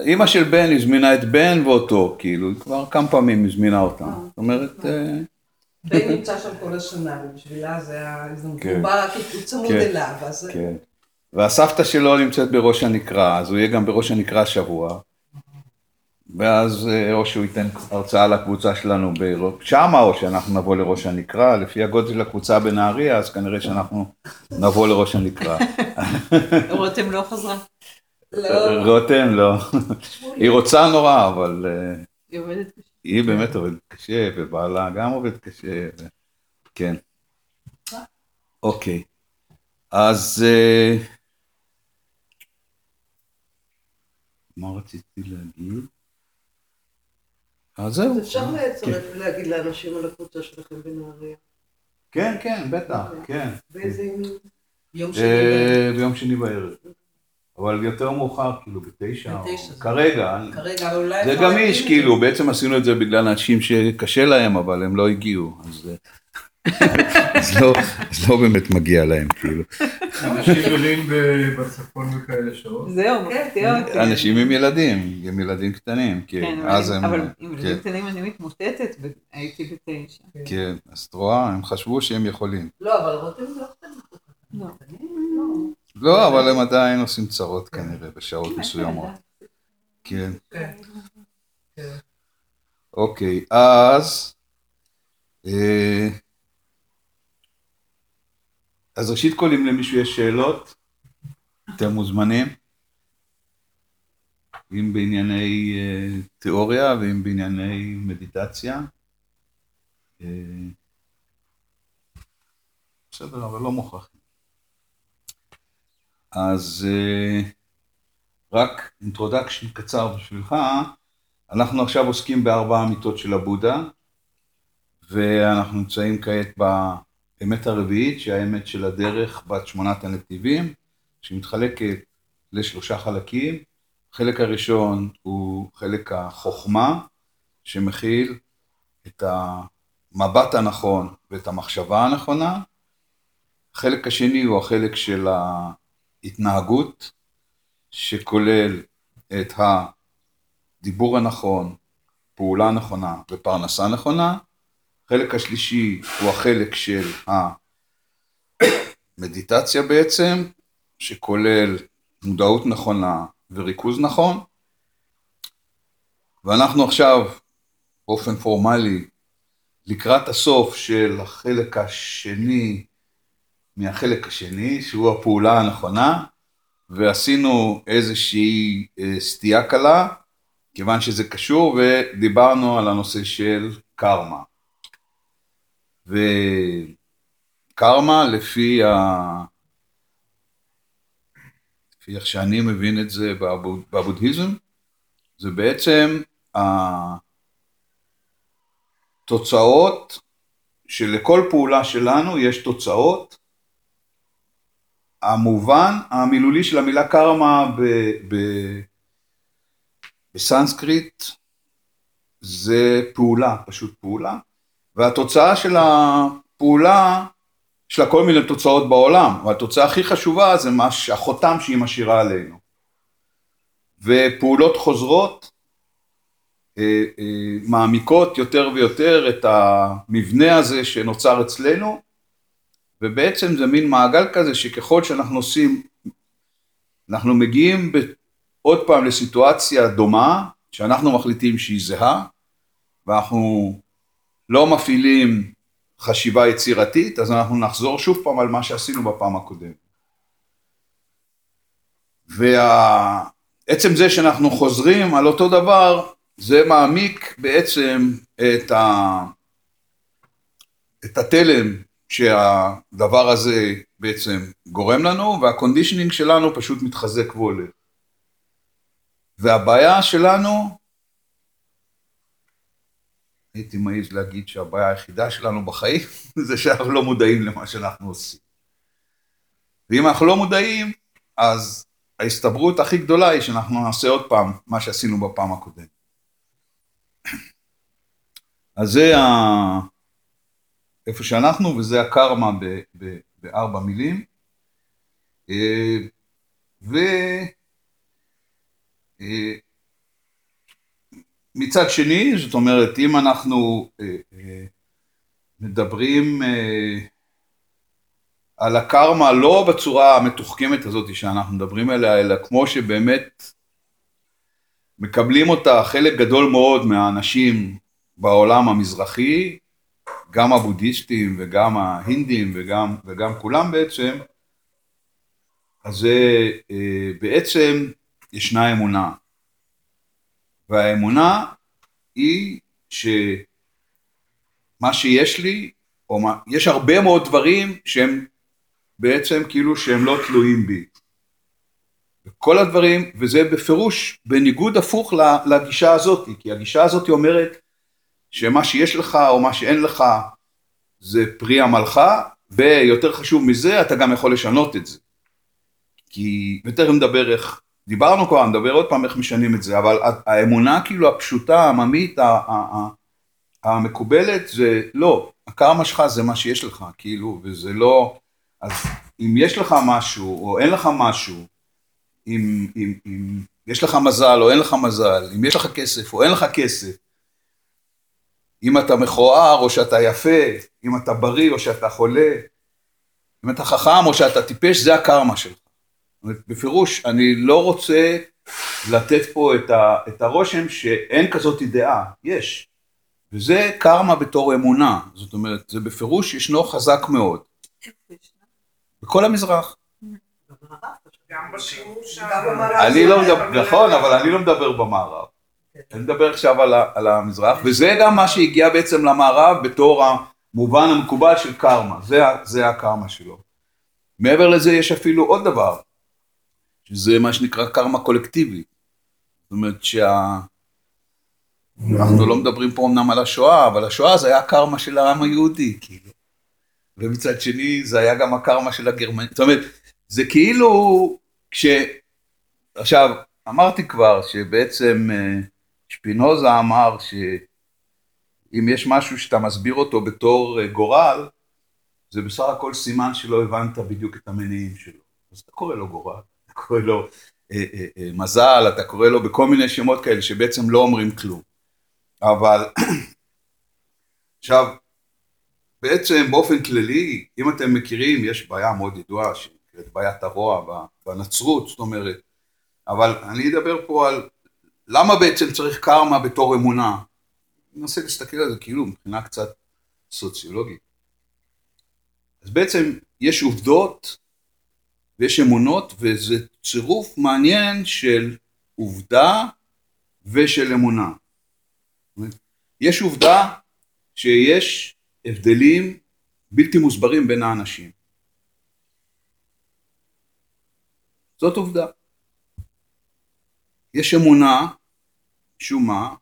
אימא של בן הזמינה את בן ואותו, כאילו, היא כבר כמה פעמים הזמינה אותם. זאת אומרת, אה, בן נמצא שם כל השנה, ובשבילה זה היה הזדמנות. כן. הוא צמוד כן. אליו, אז... כן. והסבתא שלו נמצאת בראש הנקרה, אז הוא יהיה גם בראש הנקרה השבוע. ואז אה, או שהוא ייתן הרצאה לקבוצה שלנו שמה, או שאנחנו נבוא לראש הנקרה, לפי הגודל הקבוצה בנהריה, אז כנראה שאנחנו נבוא לראש הנקרה. רותם לא חזרה. לא, רותם לא, היא רוצה נורא, אבל אה, היא עובדת קשה. היא באמת עובדת קשה, ובעלה גם עובד קשה. כן. אוקיי, אז אה, מה רציתי להגיד? אז זהו. אז אפשר לצרף ולהגיד לאנשים על הקבוצה שלכם בנהריה. כן, כן, בטח, כן. באיזה ימים? יום שני. אה, ביום שני בערב. אבל יותר מאוחר, כאילו בתשע, או-. כרגע. כרגע, אבל אולי... זה איש. כאילו, בעצם עשינו את זה בגלל אנשים שקשה להם, אבל הם לא הגיעו, אז, אז, לא, אז לא באמת מגיע להם, כאילו. אנשים גדולים בצפון בכאלה שעות. זהו, כן. מפתיע אותי. אנשים עם ילדים, עם ילדים קטנים, כן, כן, אבל אז הם, אבל עם ילדים כן, קטנים אני מתמוטטת, והייתי בתשע. כן, אז את רואה, הם חשבו שהם יכולים. לא, אבל רותם לא קטנה. לא. אבל הם עדיין עושים צרות כנראה בשעות מסוימות. כן. כן. אוקיי, אז... אה, אז ראשית כל, אם למישהו יש שאלות, אתם מוזמנים. אם בענייני אה, תיאוריה ואם בענייני מדיטציה. אה, בסדר, אבל לא מוכרחים. אז אה, רק introduction קצר בשבילך. אנחנו עכשיו עוסקים בארבע אמיתות של הבודה, ואנחנו נמצאים כעת באמת הרביעית, שהיא האמת של הדרך בת שמונת הנתיבים, שמתחלקת לשלושה חלקים. החלק הראשון הוא חלק החוכמה, שמכיל את המבט הנכון ואת המחשבה הנכונה. החלק השני הוא החלק של ההתנהגות, שכולל את הדיבור הנכון, פעולה נכונה ופרנסה נכונה. החלק השלישי הוא החלק של המדיטציה בעצם, שכולל מודעות נכונה וריכוז נכון. ואנחנו עכשיו באופן פורמלי לקראת הסוף של החלק השני מהחלק השני, שהוא הפעולה הנכונה, ועשינו איזושהי אה, סטייה קלה, כיוון שזה קשור, ודיברנו על הנושא של קרמה. וקרמה לפי ה... לפי איך שאני מבין את זה בבוד- בבודהיזם, זה בעצם התוצאות שלכל פעולה שלנו יש תוצאות. המובן המילולי של המילה קרמה ב, ב, בסנסקריט זה פעולה, פשוט פעולה, והתוצאה של הפעולה, יש לה כל מיני תוצאות בעולם, והתוצאה הכי חשובה זה מה שהחותם שהיא משאירה עלינו. ופעולות חוזרות אה, אה, מעמיקות יותר ויותר את המבנה הזה שנוצר אצלנו, ובעצם זה מין מעגל כזה שככל שאנחנו עושים, אנחנו מגיעים ב- עוד פעם לסיטואציה דומה, שאנחנו מחליטים שהיא זהה, ואנחנו לא מפעילים חשיבה יצירתית, אז אנחנו נחזור שוב פעם על מה שעשינו בפעם הקודמת. ועצם זה שאנחנו חוזרים על אותו דבר, זה מעמיק בעצם את, ה... את התלם שהדבר הזה בעצם גורם לנו, והקונדישנינג שלנו פשוט מתחזק והולך. והבעיה שלנו, הייתי מעז להגיד שהבעיה היחידה שלנו בחיים זה שאנחנו לא מודעים למה שאנחנו עושים. ואם אנחנו לא מודעים, אז ההסתברות הכי גדולה היא שאנחנו נעשה עוד פעם מה שעשינו בפעם הקודמת. אז זה ה... איפה שאנחנו, וזה הקרמה. בארבע מילים. אה, מצד שני, זאת אומרת, אם אנחנו אה, אה, מדברים אה, על הקרמה לא בצורה המתוחכמת הזאת שאנחנו מדברים עליה, אלא כמו שבאמת מקבלים אותה חלק גדול מאוד מהאנשים בעולם המזרחי, גם הבודהיסטים וגם ההינדים וגם, וגם כולם בעצם, אז זה אה, בעצם ישנה אמונה. והאמונה היא שמה שיש לי, או מה, יש הרבה מאוד דברים שהם בעצם כאילו שהם לא תלויים בי. כל הדברים, וזה בפירוש בניגוד הפוך לגישה הזאת, כי הגישה הזאת אומרת שמה שיש לך או מה שאין לך זה פרי עמלך, ויותר חשוב מזה, אתה גם יכול לשנות את זה. כי, ותכף נדבר איך, דיברנו כבר, נדבר עוד פעם איך משנים את זה, אבל האמונה כאילו הפשוטה, העממית, המקובלת, זה לא, הקרמה שלך זה מה שיש לך, כאילו, וזה לא, אז אם יש לך משהו או אין לך משהו, אם, אם, אם יש לך מזל או אין לך מזל, אם יש לך כסף או אין לך כסף, אם אתה מכוער או שאתה יפה, אם אתה בריא או שאתה חולה, אם אתה חכם או שאתה טיפש, זה הקרמה שלך. בפירוש, אני לא רוצה לתת פה את, ה, את הרושם שאין כזאת דעה, יש. וזה קרמה בתור אמונה, זאת אומרת, זה בפירוש ישנו חזק מאוד. בכל המזרח. גם בשימוש אני לא מדבר, נכון, אבל אני לא מדבר במערב. אני מדבר עכשיו על, על המזרח, וזה גם מה שהגיע בעצם למערב בתור המובן המקובל של קרמה, זה, זה הקרמה שלו. מעבר לזה יש אפילו עוד דבר, שזה מה שנקרא קרמה קולקטיבית. זאת אומרת שה... אנחנו לא מדברים פה אמנם על השואה, אבל השואה זה היה הקרמה של העם היהודי, כאילו. ומצד שני זה היה גם הקרמה של הגרמנים. זאת אומרת, זה כאילו כש... עכשיו, אמרתי כבר שבעצם אה, שפינוזה אמר שאם יש משהו שאתה מסביר אותו בתור אה, גורל, זה בסך הכל סימן שלא הבנת בדיוק את המניעים שלו. אז אתה קורא לו גורל, אתה קורא לו אה, אה, אה, מזל, אתה קורא לו בכל מיני שמות כאלה שבעצם לא אומרים כלום. אבל עכשיו, בעצם באופן כללי, אם אתם מכירים, יש בעיה מאוד ידועה שנקראת בעיית הרוע בנצרות, זאת אומרת, אבל אני אדבר פה על למה בעצם צריך קרמה בתור אמונה. אני מנסה להסתכל על זה כאילו מבחינה קצת סוציולוגית. אז בעצם יש עובדות ויש אמונות וזה צירוף מעניין של עובדה ושל אמונה. יש עובדה שיש הבדלים בלתי מוסברים בין האנשים. זאת עובדה. יש אמונה, משום מה,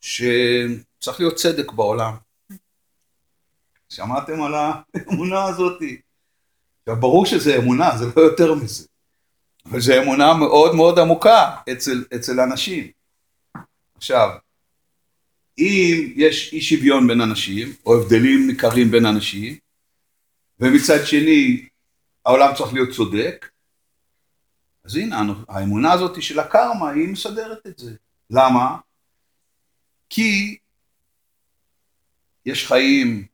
שצריך להיות צדק בעולם. שמעתם על האמונה הזאת? עכשיו, ברור שזה אמונה, זה לא יותר מזה. אבל זו אמונה מאוד מאוד עמוקה אצל, אצל אנשים. עכשיו, אם יש אי שוויון בין אנשים, או הבדלים ניכרים בין אנשים, ומצד שני העולם צריך להיות צודק, אז הנה, האמונה הזאת של הקרמה היא מסדרת את זה. למה? כי יש חיים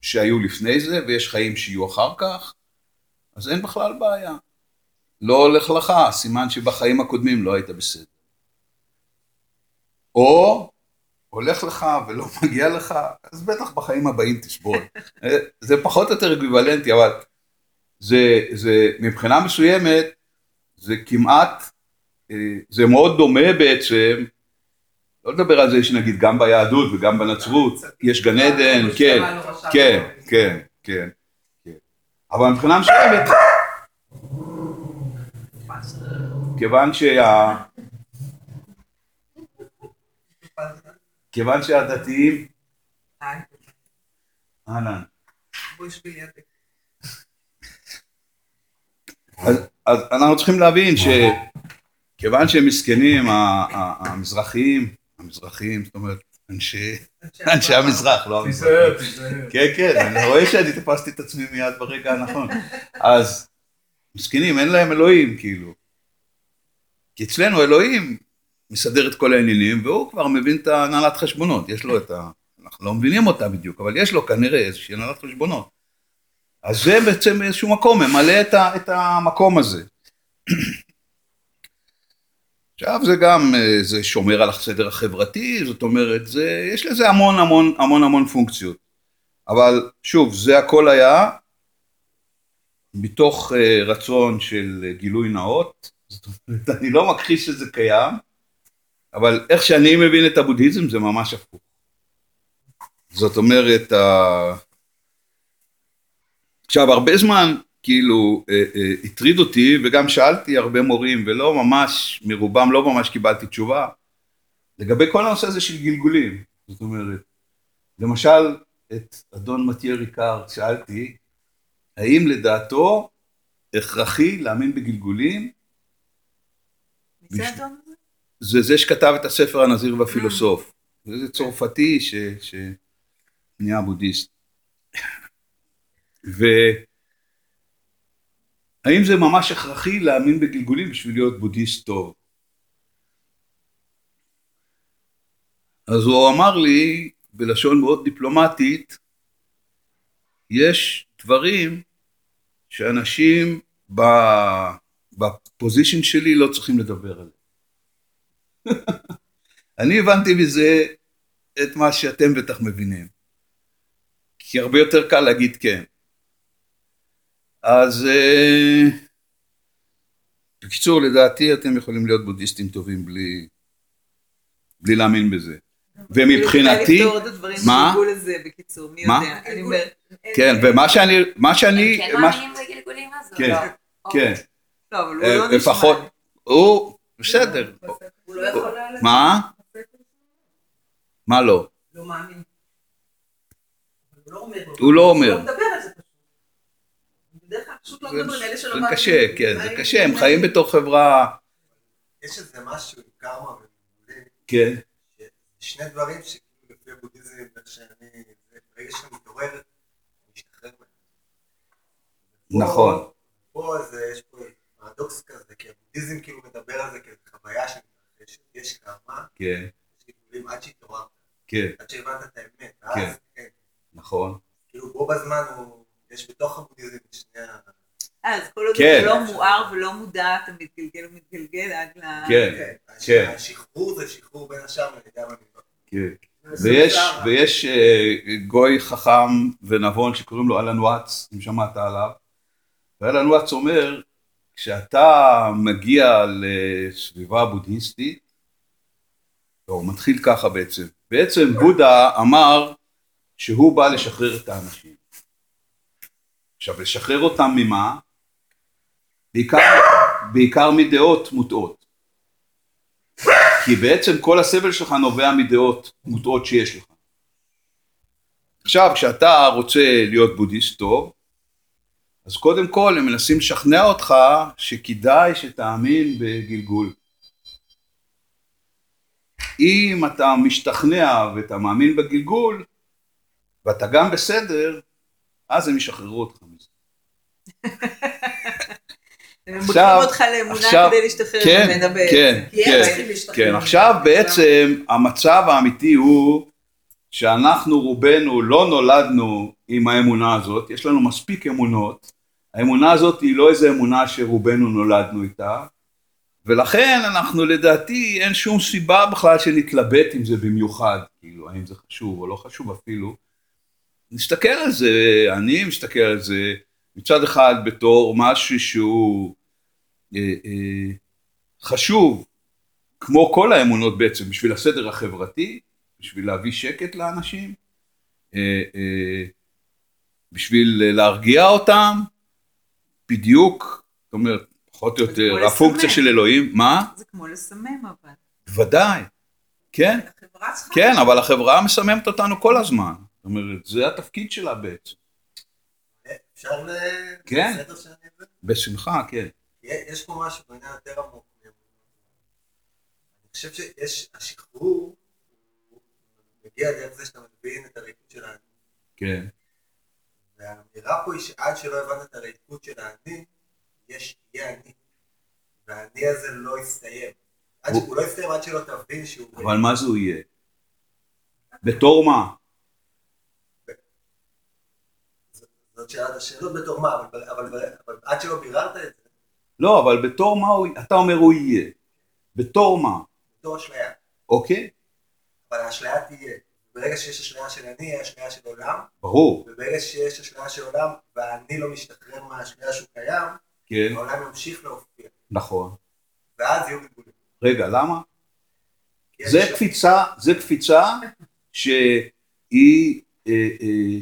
שהיו לפני זה ויש חיים שיהיו אחר כך, אז אין בכלל בעיה. לא הולך לך, סימן שבחיים הקודמים לא היית בסדר. או הולך לך ולא מגיע לך, אז בטח בחיים הבאים תסבול. זה פחות או יותר אקוויוולנטי, אבל זה, זה מבחינה מסוימת, זה כמעט, אה, זה מאוד דומה בעצם, לא לדבר על זה שנגיד גם ביהדות וגם בנצרות, יש גן עדן, כן, כן, כן, כן, כן. אבל מבחינה מסוימת, כיוון שה... כיוון שהדתיים... אהלן. אז, אז אנחנו צריכים להבין שכיוון שהם מסכנים המזרחיים, המזרחיים, זאת אומרת אנשי, אנשי המזרח, לא תיזהר. כן, כן, אני רואה שאני תפסתי את עצמי מיד ברגע הנכון. אז מסכנים, אין להם אלוהים, כאילו. כי אצלנו אלוהים מסדר את כל העניינים, והוא כבר מבין את הנהלת חשבונות, יש לו את ה... אנחנו לא מבינים אותה בדיוק, אבל יש לו כנראה איזושהי הנהלת חשבונות. אז זה בעצם באיזשהו מקום ממלא את, ה, את המקום הזה. עכשיו זה גם, אה, זה שומר על הסדר החברתי, זאת אומרת, זה, יש לזה המון המון המון המון פונקציות. אבל שוב, זה הכל היה מתוך uh, רצון של גילוי נאות, זאת אומרת, אני לא מכחיש שזה קיים, אבל איך שאני מבין את הבודהיזם זה ממש הפוך. זאת אומרת, עכשיו הרבה זמן כאילו uh, uh, הטריד אותי וגם שאלתי הרבה מורים ולא ממש, מרובם לא ממש קיבלתי תשובה לגבי כל הנושא הזה של גלגולים, זאת אומרת, למשל את אדון מתיה ריקר שאלתי האם לדעתו הכרחי להאמין בגלגולים? מי זה אדון? זה זה שכתב את הספר הנזיר והפילוסוף. זה צרפתי ש... שנהיה בודהיסט. והאם זה ממש הכרחי להאמין בגלגולים בשביל להיות בודהיסט טוב? אז הוא אמר לי בלשון מאוד דיפלומטית, יש דברים שאנשים בפוזיישן שלי לא צריכים לדבר עליהם. אני הבנתי מזה את מה שאתם בטח מבינים. כי הרבה יותר קל להגיד כן. אז אה, בקיצור, לדעתי אתם יכולים להיות בודהיסטים טובים בלי, בלי להאמין בזה. ומבחינתי, מה? מה? יודע. אני אומרת, כן, ומה שאני, מה שאני, כן מה- מאמינים בגלגולים אז? כן, כן, לא, אבל הוא אה, לא נשמע. לפחות, הוא, בסדר, הוא לא יכול. מה? מה לא? לא מאמין. הוא לא אומר. הוא לא אומר. הוא מדבר על זה פשוט. בדרך כלל פשוט לא זה- זה מאמינים. קשה, כן, זה קשה, הם חיים בתור חברה, יש איזה משהו עם קרמה ובגלגולים, כן, שני דברים שכאילו לפי הבודהיזם, שאני, זה- ברגע שאני מתעורר, אני משתחרר מהם. נכון, פה זה, יש פה פרדוקס כזה, כי הבודהיזם כאילו מדבר על זה כאיזו חוויה שמתרחשת, יש קרמה, כן, יש גלגולים עד שהתעוררת, כן, עד שהבנת את האמת, כן. ואז כן, נכון, כאילו בו בזמן הוא, יש בתוך הבודהיזם את שני ה... אז כל עוד כן. אתה לא מואר ולא מודע, אתה מתגלגל ומתגלגל עד ל... כן, כן, כן. השחרור זה שחרור בין השאר המנהיגות. כן. זה ויש. ויש אה, גוי חכם ונבון שקוראים לו אלן וואטס, אם שמעת עליו, ואלן וואטס אומר, כשאתה מגיע לסביבה בודהיסטית, לא, הוא מתחיל ככה בעצם, בעצם בודה אמר שהוא בא לשחרר את האנשים. עכשיו, לשחרר אותם ממה? בעיקר, בעיקר מדעות מוטעות. כי בעצם כל הסבל שלך נובע מדעות מוטעות שיש לך. עכשיו, כשאתה רוצה להיות בודהיסט טוב, אז קודם כל הם מנסים לשכנע אותך שכדאי שתאמין בגלגול. אם אתה משתכנע ואתה מאמין בגלגול, ואתה גם בסדר, אז הם ישחררו אותך מזה. הם עכשיו- מותחים אותך לאמונה עכשיו- כדי להשתחרר כן, ממנה בעצם. כן, כן. כן, עכשיו בעצם המצב האמיתי הוא שאנחנו רובנו לא נולדנו עם האמונה הזאת, יש לנו מספיק אמונות, האמונה הזאת היא לא איזה אמונה שרובנו נולדנו איתה, ולכן אנחנו לדעתי אין שום סיבה בכלל שנתלבט עם זה במיוחד, כאילו האם זה חשוב או לא חשוב אפילו, נסתכל על זה, אני מסתכל על זה מצד אחד בתור משהו שהוא חשוב כמו כל האמונות בעצם, בשביל הסדר החברתי, בשביל להביא שקט לאנשים, אה, אה, בשביל להרגיע אותם, בדיוק, זאת אומרת, פחות או יותר. הפונקציה של אלוהים, מה? זה כמו לסמם אבל. בוודאי, כן, החברה צריכה... כן, אבל החברה מסממת אותנו כל הזמן, זאת אומרת, זה התפקיד שלה בעצם, אפשר ל... כן. בסדר שאני זה? בשמחה, כן, יש פה משהו בעניין יותר עמוק. אני חושב שיש, השחרור הוא מגיע דרך זה שאתה מבין את הריקוד של האני. כן, והאמירה פה היא שעד שלא הבנת את הריקוד של האני, יש, יהיה אני. והאני הזה לא יסתיים. עד שהוא לא יסתיים עד שלא תבין שהוא... אבל מה זה הוא יהיה? בתור מה? זאת שאלת השאלות בתור מה, אבל, אבל, אבל, אבל עד שלא ביררת את זה, לא, אבל בתור מה הוא, אתה אומר הוא יהיה. בתור מה? בתור אשליה. אוקיי? אבל האשליה תהיה. ברגע שיש אשליה של אני, היא אשליה של עולם, ברור. וברגע שיש אשליה של עולם, ואני לא משתחרר מהאשליה שהוא קיים, כן, העולם ימשיך להופיע. נכון. ואז יהיו גלגולים. רגע, למה? זה קפיצה, זה קפיצה שהיא אה, אה,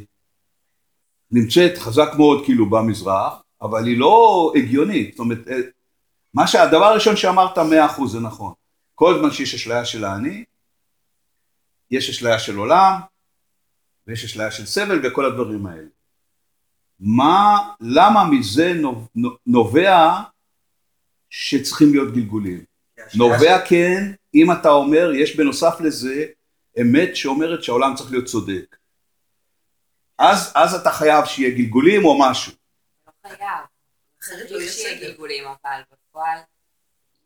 נמצאת חזק מאוד כאילו במזרח, אבל היא לא הגיונית. זאת אומרת, אה, מה שהדבר הראשון שאמרת מאה אחוז זה נכון. כל זמן שיש אשליה של האני, יש אשליה של עולם, ויש אשליה של סבל וכל הדברים האלה. מה, למה מזה נו- נו- נובע שצריכים להיות גלגולים? נובע כן, אם אתה אומר, יש בנוסף לזה אמת שאומרת שהעולם צריך להיות צודק. אז, אז אתה חייב שיהיה גלגולים או משהו. חייב. אחרת לא סדר. גלגולים, אבל בפועל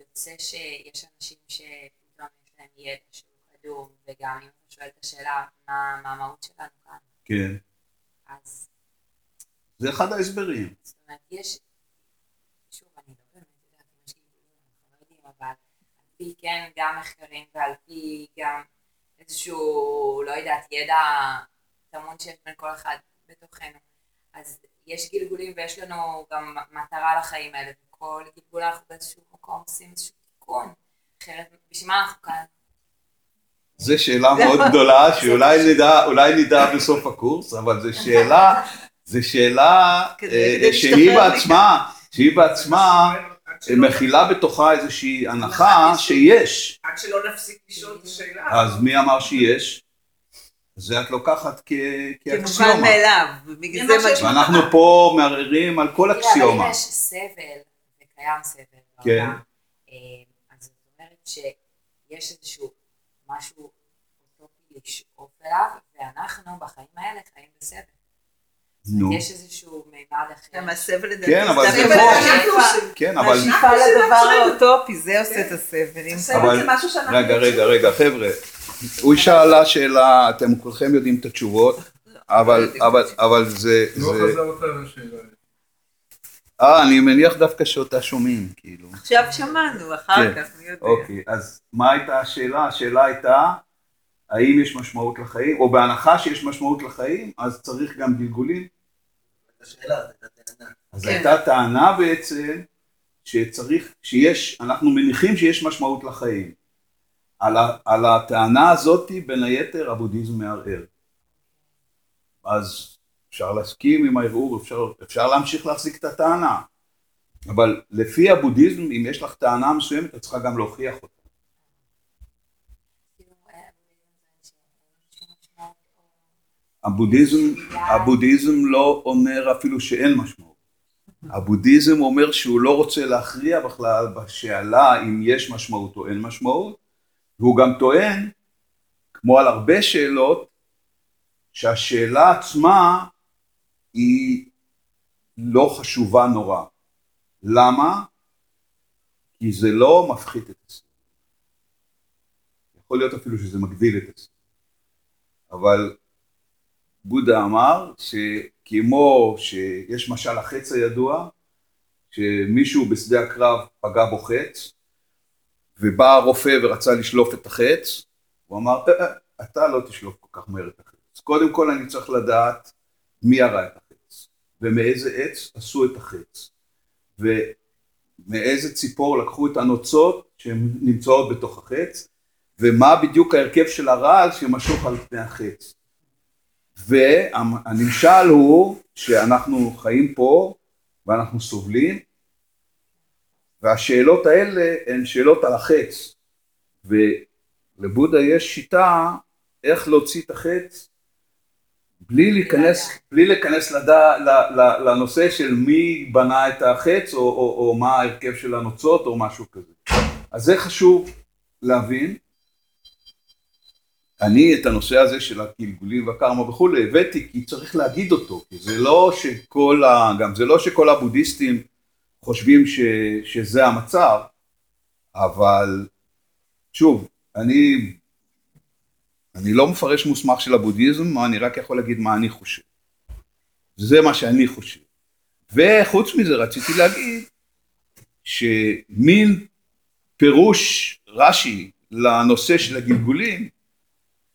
יוצא שיש אנשים שפתאום יש להם ידע שהוא קדום, וגם אם אתה שואל את השאלה מה מה המהות שלנו כאן, כן. אז זה אחד ההסברים. זאת אומרת, יש, שוב, אני לא באמת יודעת אם יש גלגולים, אנחנו לא יודעים, אבל על פי כן גם מחקרים ועל פי גם איזשהו, לא יודעת, ידע טמון שיש בין כל אחד בתוכנו. אז יש גלגולים ויש לנו גם מטרה לחיים האלה, וכל גלגול אנחנו באיזשהו מקום עושים איזשהו תיקון. אחרת, בשביל מה אנחנו כאן? זו שאלה מאוד גדולה שאולי נדע, אולי נדע בסוף הקורס, אבל זו שאלה, זו שאלה אה, שהיא בעצמה, שהיא בעצמה מכילה בתוכה איזושהי הנחה שיש. עד שלא נפסיק לשאול את השאלה. אז מי אמר שיש? זה את לוקחת כ- כמובן כאקסיומה. מאליו, ובגלל זה מה ואנחנו פה מערערים על כל אבל אקסיומה. אם יש סבל, וקיים סבל כן. בעולם, אה, אז זאת אומרת שיש איזשהו משהו אוטופי לשאוף אליו, ואנחנו בחיים האלה חיים בסבל. נו, יש איזשהו מימד אחר. גם הסבל לדעתי, כן, אבל זה אבל פה- השאיפה- כן, אבל... השאיפה לדבר האוטופי, זה עושה את הסבל. אם הסבל אבל- זה משהו שאנחנו... רגע, רגע, רגע, חבר'ה, הוא שאלה שאלה, אתם כולכם יודעים את התשובות, אבל, אבל, אבל זה, לא זה, חזרת על השאלה. אה, אני מניח דווקא שאותה שומעים, כאילו. עכשיו שמענו, אחר כן. כך, מי יודע. אוקיי, אז מה הייתה השאלה? השאלה הייתה, האם יש משמעות לחיים, או בהנחה שיש משמעות לחיים, אז צריך גם גלגולים? את השאלה, זאת הייתה טענה. אז כן. הייתה טענה בעצם, שצריך, שיש, אנחנו מניחים שיש משמעות לחיים. על, ה, על הטענה הזאת, בין היתר, הבודהיזם מערער. אז אפשר להסכים עם הערעור, אפשר, אפשר להמשיך להחזיק את הטענה. אבל לפי הבודהיזם, אם יש לך טענה מסוימת, את צריכה גם להוכיח אותה. הבודהיזם, הבודהיזם לא אומר אפילו שאין משמעות. הבודהיזם אומר שהוא לא רוצה להכריע בכלל בשאלה אם יש משמעות או אין משמעות, והוא גם טוען, כמו על הרבה שאלות, שהשאלה עצמה היא לא חשובה נורא. למה? כי זה לא מפחית את הסבל. יכול להיות אפילו שזה מגדיל את הסבל. אבל בודה אמר שכמו שיש משל החץ הידוע, שמישהו בשדה הקרב פגע בו חץ, ובא הרופא ורצה לשלוף את החץ, הוא אמר, "אה, אה, אתה לא תשלוף כל כך מהר את החץ. קודם כל אני צריך לדעת מי ירה את החץ, ומאיזה עץ עשו את החץ, ומאיזה ציפור לקחו את הנוצות שהן נמצאות בתוך החץ, ומה בדיוק ההרכב של הרעל שמשוך על פני החץ. והנמשל הוא שאנחנו חיים פה ואנחנו סובלים, והשאלות האלה הן שאלות על החץ. ולבודה יש שיטה איך להוציא את החץ בלי להיכנס, בלי להיכנס לדע, לנושא של מי בנה את החץ או, או, או מה ההרכב של הנוצות או משהו כזה. אז זה חשוב להבין. אני את הנושא הזה של הגלגולים והקרמה וכולי הבאתי כי צריך להגיד אותו, כי זה לא שכל ה... גם זה לא שכל הבודהיסטים חושבים ש, שזה המצב, אבל שוב, אני, אני לא מפרש מוסמך של הבודהיזם, אני רק יכול להגיד מה אני חושב. זה מה שאני חושב. וחוץ מזה רציתי להגיד שמין פירוש רש"י לנושא של הגלגולים,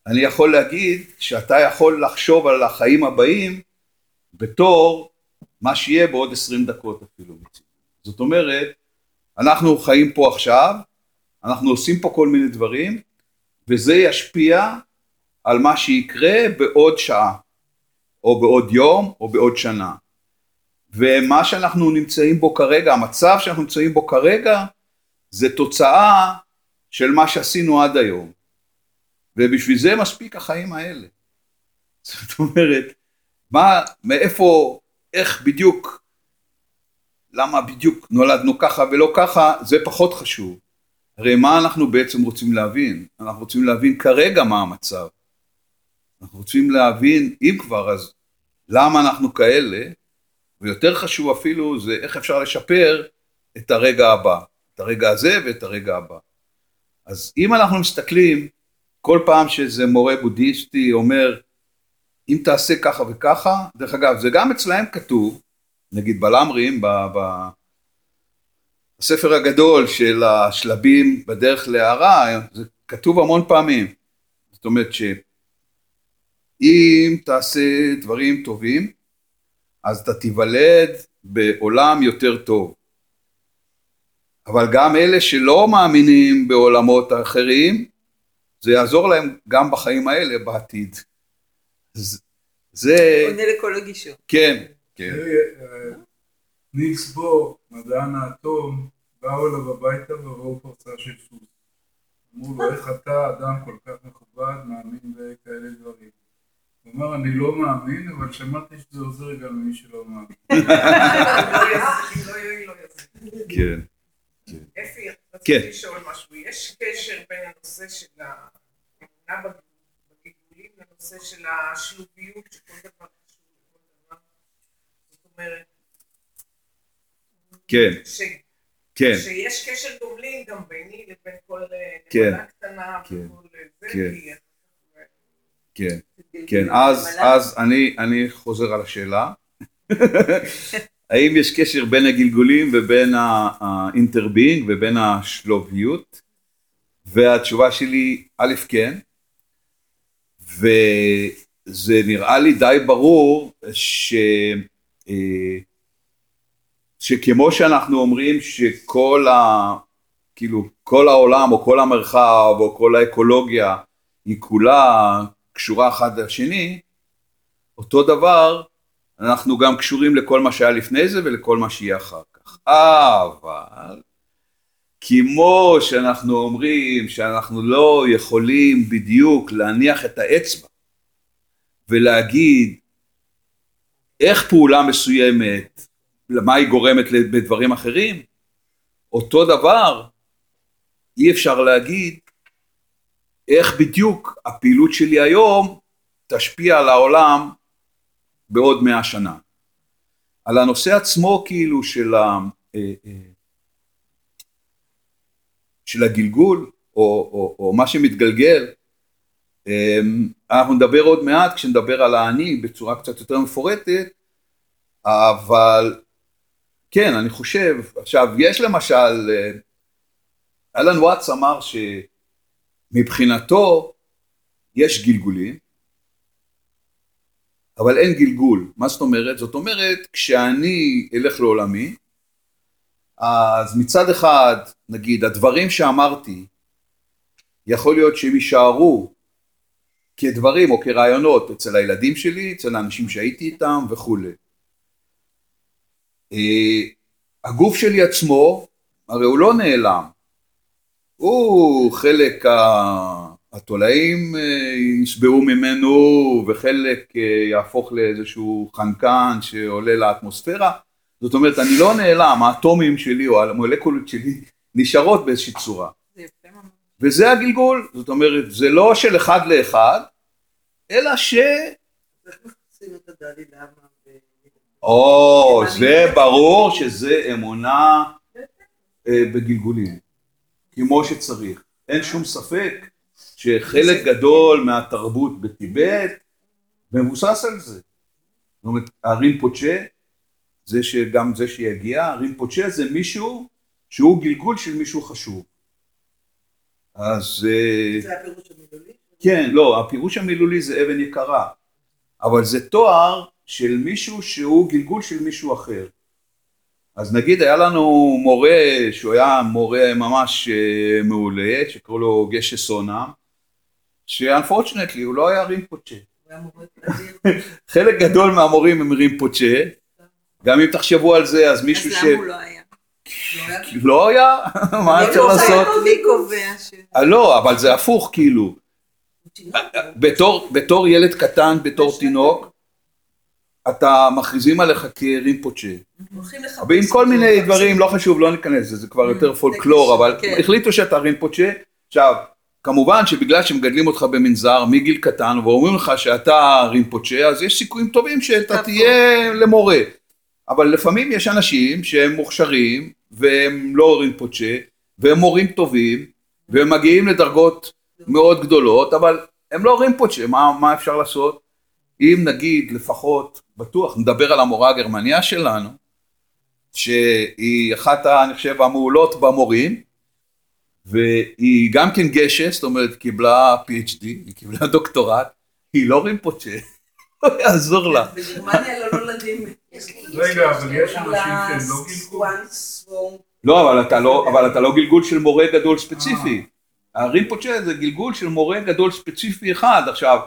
אני יכול להגיד שאתה יכול לחשוב על החיים הבאים בתור מה שיהיה בעוד עשרים דקות אפילו. זאת אומרת, אנחנו חיים פה עכשיו, אנחנו עושים פה כל מיני דברים, וזה ישפיע על מה שיקרה בעוד שעה, או בעוד יום, או בעוד שנה. ומה שאנחנו נמצאים בו כרגע, המצב שאנחנו נמצאים בו כרגע, זה תוצאה של מה שעשינו עד היום. ובשביל זה מספיק החיים האלה. זאת אומרת, מה, מאיפה, איך בדיוק, למה בדיוק נולדנו ככה ולא ככה, זה פחות חשוב. הרי מה אנחנו בעצם רוצים להבין? אנחנו רוצים להבין כרגע מה המצב. אנחנו רוצים להבין, אם כבר, אז למה אנחנו כאלה, ויותר חשוב אפילו זה איך אפשר לשפר את הרגע הבא, את הרגע הזה ואת הרגע הבא. אז אם אנחנו מסתכלים, כל פעם שאיזה מורה בודהיסטי אומר, אם תעשה ככה וככה, דרך אגב, זה גם אצלהם כתוב, נגיד בלמרים, בספר הגדול של השלבים בדרך להערה, זה כתוב המון פעמים. זאת אומרת שאם תעשה דברים טובים, אז אתה תיוולד בעולם יותר טוב. אבל גם אלה שלא מאמינים בעולמות האחרים, זה יעזור להם גם בחיים האלה בעתיד. זה... זה... עונה לכל הגישות. כן, כן. אה, נילס בור, מדען האטום, באו אליו הביתה וראו פרצה של סוס. אמרו לו, איך אתה, אדם כל כך מכובד, מאמין בכאלה דברים? הוא אמר, אני לא מאמין, אבל שמעתי שזה עוזר גם למי שלא מאמין. כן. אפי, כן. רציתי לשאול משהו. יש קשר בין הנושא של האמונה בגלגולים לנושא של השלוביות, שכל דבר קשור לכל דבר? זאת אומרת, כן, ש- כן, שיש קשר גומלין גם ביני לבין כל אה, כן, נמלה קטנה כן, וכל זה, כן. כן, כן, אז, אז אני, אני חוזר על השאלה. האם יש קשר בין הגלגולים ובין האינטרבינג ובין השלוביות? והתשובה שלי, א', כן, וזה נראה לי די ברור ש... אה, שכמו שאנחנו אומרים שכל ה... כאילו, כל העולם או כל המרחב או כל האקולוגיה היא כולה קשורה אחד לשני, אותו דבר אנחנו גם קשורים לכל מה שהיה לפני זה ולכל מה שיהיה אחר כך. אבל כמו שאנחנו אומרים שאנחנו לא יכולים בדיוק להניח את האצבע ולהגיד איך פעולה מסוימת, למה היא גורמת בדברים אחרים, אותו דבר אי אפשר להגיד איך בדיוק הפעילות שלי היום תשפיע על העולם בעוד מאה שנה. על הנושא עצמו כאילו של, ה, אה, אה, של הגלגול או, או, או מה שמתגלגל, אה, אנחנו נדבר עוד מעט כשנדבר על האני בצורה קצת יותר מפורטת, אבל כן, אני חושב, עכשיו יש למשל, אלן וואטס אמר שמבחינתו יש גלגולים, אבל אין גלגול. מה זאת אומרת? זאת אומרת, כשאני אלך לעולמי, אז מצד אחד, נגיד, הדברים שאמרתי, יכול להיות שהם יישארו כדברים או כרעיונות אצל הילדים שלי, אצל האנשים שהייתי איתם וכולי. הגוף שלי עצמו, הרי הוא לא נעלם, הוא חלק, התולעים ישבעו ממנו וחלק יהפוך לאיזשהו חנקן שעולה לאטמוספירה, זאת אומרת אני לא נעלם, האטומים שלי או המולקולות שלי נשארות באיזושהי צורה. וזה הגלגול, זאת אומרת זה לא של אחד לאחד, אלא ש... או, זה ברור שזה אמונה בגלגולים, כמו שצריך. אין שום ספק שחלק גדול מהתרבות בטיבט מבוסס על זה. זאת אומרת, הרים פוצ'ה, זה שגם זה שיגיע, הרים פוצ'ה זה מישהו שהוא גלגול של מישהו חשוב. אז אה, זה הפירוש המילולי? כן, לא, הפירוש המילולי זה אבן יקרה, אבל זה תואר של מישהו שהוא גלגול של מישהו אחר. אז נגיד היה לנו מורה שהוא היה מורה ממש אה, מעולה, שקראו לו גשה סונה, שאנפורצ'נטלי הוא לא היה רינפוצ'ה. חלק גדול מהמורים הם רינפוצ'ה, גם אם תחשבו על זה, אז אז מישהו ש... למה הוא לא היה? לא היה- לא? מה אפשר קובע? לעשות? מי קובע ש... אה, לא, אבל זה הפוך כאילו. בתור, ילד קטן, בתור תינוק, אתה מכריזים עליך כרימפוצ'ה. ועם כל מיני. דברים, לא חשוב, לא ניכנס לזה, זה כבר יותר פולקלור, אבל כן. החליטו שאתה רימפוצ'ה. עכשיו, כמובן שבגלל שמגדלים אותך במנזר מגיל קטן ואומרים לך שאתה רימפוצ'ה, אז יש סיכויים טובים שאתה אתה תהיה למורה. אבל לפעמים יש אנשים שהם מוכשרים והם לא רימפוצ'ה והם מורים טובים והם מגיעים לדרגות מאוד גדולות, אבל הם לא רימפוצ'ה, מה, מה אפשר לעשות? אם נגיד לפחות, בטוח, נדבר על המורה הגרמניה שלנו, שהיא אחת, אני חושב, המעולות במורים, והיא גם כן גשת, זאת אומרת, קיבלה PhD, היא קיבלה דוקטורט, היא לא רימפוצ'ה, לא יעזור לה. בגרמניה לא נולדים. רגע, אבל יש אנשים שהם לא גלגול. לא, אבל אתה לא, אבל אתה לא גלגול של מורה גדול ספציפי. הרימפוצ'ה זה גלגול של מורה גדול ספציפי אחד. עכשיו,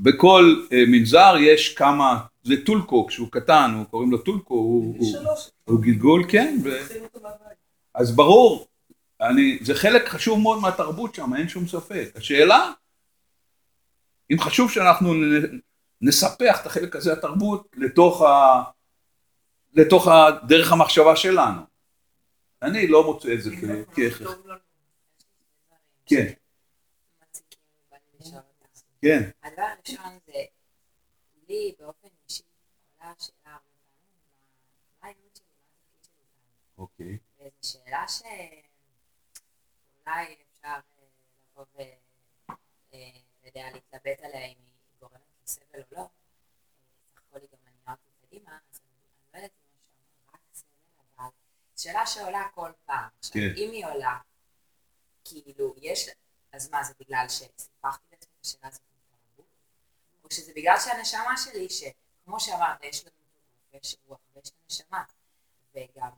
בכל אה, מנזר יש כמה, זה טולקו, כשהוא קטן, הוא קוראים לו טולקו, הוא, הוא, שלוש. הוא גלגול, כן. אז ברור, אני, זה חלק חשוב מאוד מהתרבות שם, אין שום ספק. השאלה, אם חשוב שאנחנו נספח את החלק הזה התרבות לתוך, ה, לתוך דרך המחשבה שלנו. אני לא מוצא את זה כהכרח. כן. כן. הדבר הראשון זה, לי באופן אישי עולה השאלה הרבה פעמים, מה- הייעוד שלי, מה התפקיד שלי כאן? אוקיי. וזו שאלה שאולי אפשר אה, לבוא ו... אה, עליה אם לסבל או לא. סך הכל היא גם מניעה אותי קדימה, אז אני לא יודעת אם יש שם רק סבל, אבל שאלה שעולה כל פעם. עכשיו, כן. אם היא עולה, כאילו, יש... אז מה, זה בגלל שסיפחתי לעצמי את השאלה הזאת מתרבות? או שזה בגלל שהנשמה שלי, שכמו שאמרת, יש לנו ויש רוח ויש את הנשמה, וגם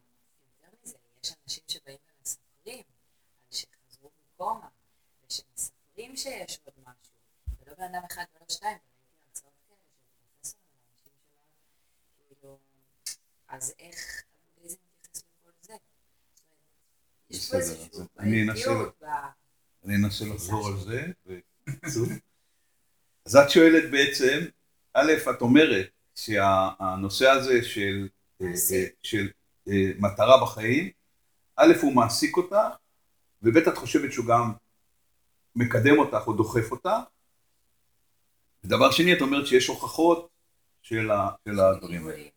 יותר מזה, יש אנשים שבאים ומספרים על שחזרו מקומה, ושמספרים שיש עוד משהו, ולא בן אדם אחד ולא שתיים, וראיתי הרצאות כאלה של פרופסורים ואנשים שלא, כאילו, אז איך הבודהיזם מתייחס לכל זה? יש פה איזושהי אני אנסה בעייתיות ב... אני אנסה לחזור על זה. אז את שואלת בעצם, א', את אומרת שהנושא הזה של, אה. אה, של אה, מטרה בחיים, א', הוא מעסיק אותך, וב', את חושבת שהוא גם מקדם אותך או דוחף אותך. ודבר שני, את אומרת שיש הוכחות של הדברים האלה.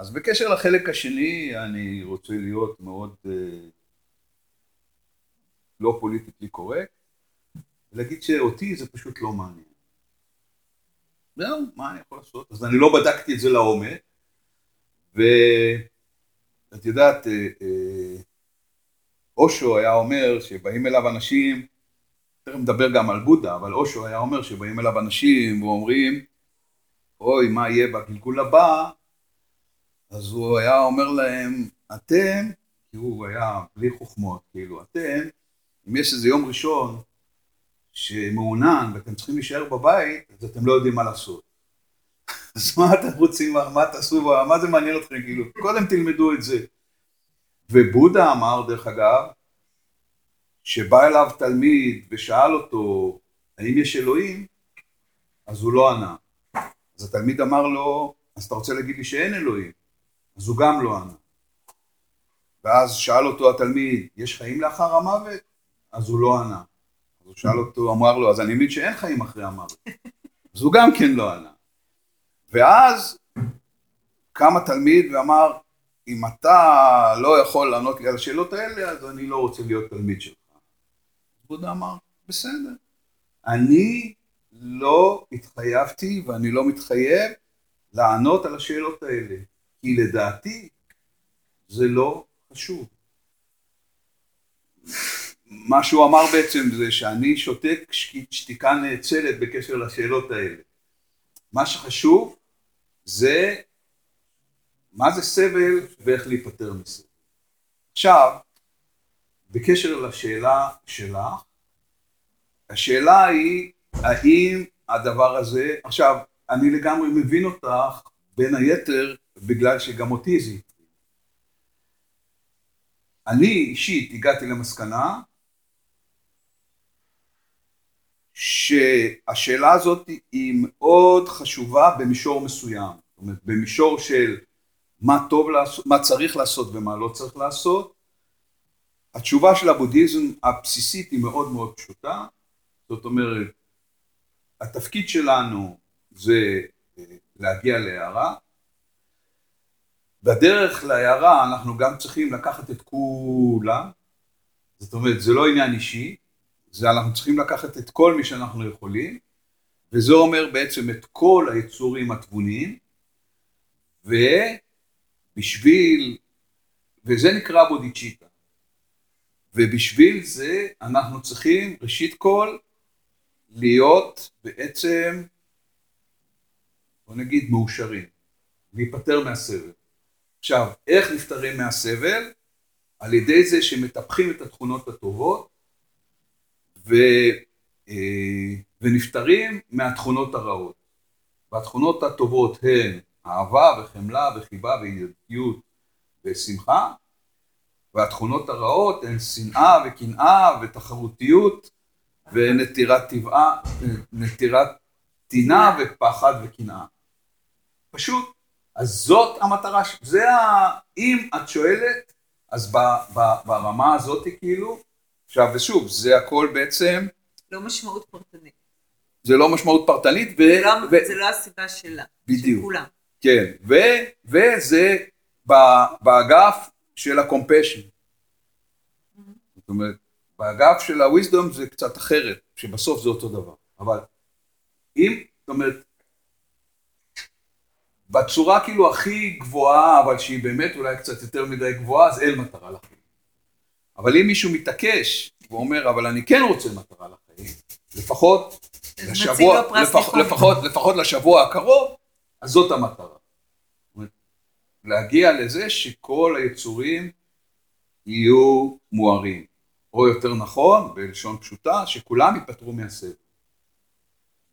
אז בקשר לחלק השני, אני רוצה להיות מאוד אה, לא פוליטיקלי קורקט, ולהגיד שאותי זה פשוט לא מעניין. זהו, מה אני יכול לעשות? אז אני לא בדקתי את זה לעומק, ואת יודעת, אה, אה, אושו היה אומר שבאים אליו אנשים, תכף נדבר גם על בודה, אבל אושו היה אומר שבאים אליו אנשים ואומרים, אוי, מה יהיה בגלגול הבא? אז הוא היה אומר להם, אתם, כי הוא היה בלי חוכמות, כאילו, אתם, אם יש איזה יום ראשון שמעונן ואתם צריכים להישאר בבית, אז אתם לא יודעים מה לעשות. אז מה אתם רוצים, מה, תעשו, מה זה מעניין אתכם, כאילו, קודם תלמדו את זה. ובודה אמר, דרך אגב, שבא אליו תלמיד ושאל אותו, האם יש אלוהים? אז הוא לא ענה. אז התלמיד אמר לו, אז אתה רוצה להגיד לי שאין אלוהים? אז הוא גם לא ענה. ואז שאל אותו התלמיד, יש חיים לאחר המוות? אז הוא לא ענה. אז הוא שאל אותו, אמר לו, אז אני מבין שאין חיים אחרי המוות. אז הוא גם כן לא ענה. ואז קם התלמיד ואמר, אם אתה לא יכול לענות לי על השאלות האלה, אז אני לא רוצה להיות תלמיד שלך. בודה אמר, בסדר. אני לא התחייבתי ואני לא מתחייב לענות על השאלות האלה, כי לדעתי זה לא חשוב. מה שהוא אמר בעצם זה שאני שותק שתיקה נאצלת בקשר לשאלות האלה. מה שחשוב זה מה זה סבל ואיך להיפטר מסבל. עכשיו, בקשר לשאלה שלך, השאלה היא האם הדבר הזה, עכשיו, אני לגמרי מבין אותך בין היתר בגלל שגם אותי זה. אני אישית הגעתי למסקנה שהשאלה הזאת היא מאוד חשובה במישור מסוים, זאת אומרת במישור של מה טוב לעשות, מה צריך לעשות ומה לא צריך לעשות. התשובה של הבודהיזם הבסיסית היא מאוד מאוד פשוטה, זאת אומרת התפקיד שלנו זה אה, להגיע להערה, בדרך להערה אנחנו גם צריכים לקחת את כולם, זאת אומרת זה לא עניין אישי, זה אנחנו צריכים לקחת את כל מי שאנחנו יכולים, וזה אומר בעצם את כל היצורים התבוניים, ובשביל, וזה נקרא בודיצ'יטה, ובשביל זה אנחנו צריכים ראשית כל להיות בעצם, בוא נגיד מאושרים, להיפטר מהסבל. עכשיו, איך נפטרים מהסבל? על ידי זה שמטפחים את התכונות הטובות ו, אה, ונפטרים מהתכונות הרעות. והתכונות הטובות הן אהבה וחמלה וחיבה וידידותיות ושמחה, והתכונות הרעות הן שנאה וקנאה ותחרותיות ונטירת טבעה, נטירת טינה ופחד וקנאה. פשוט. אז זאת המטרה, זה ה... אם את שואלת, אז ב, ב, ברמה הזאת כאילו, עכשיו ושוב, זה הכל בעצם, לא משמעות פרטנית. זה לא משמעות פרטנית, ו... זה לא- ו... זה לא הסיבה שלה. בדיוק. של כולם. כן, ו, וזה ב, באגף של הקומפשן. זאת אומרת, באגף של הוויזדום זה קצת אחרת, שבסוף זה אותו דבר. אבל אם, זאת אומרת, בצורה כאילו הכי גבוהה, אבל שהיא באמת אולי קצת יותר מדי גבוהה, אז אין מטרה לחיים. אבל אם מישהו מתעקש ואומר, אבל אני כן רוצה מטרה לחיים, לפחות לשבוע, לפח. לפחות, לפחות לשבוע הקרוב, אז זאת המטרה. להגיע לזה שכל היצורים יהיו מוארים. או יותר נכון, בלשון פשוטה, שכולם ייפטרו מהסבל.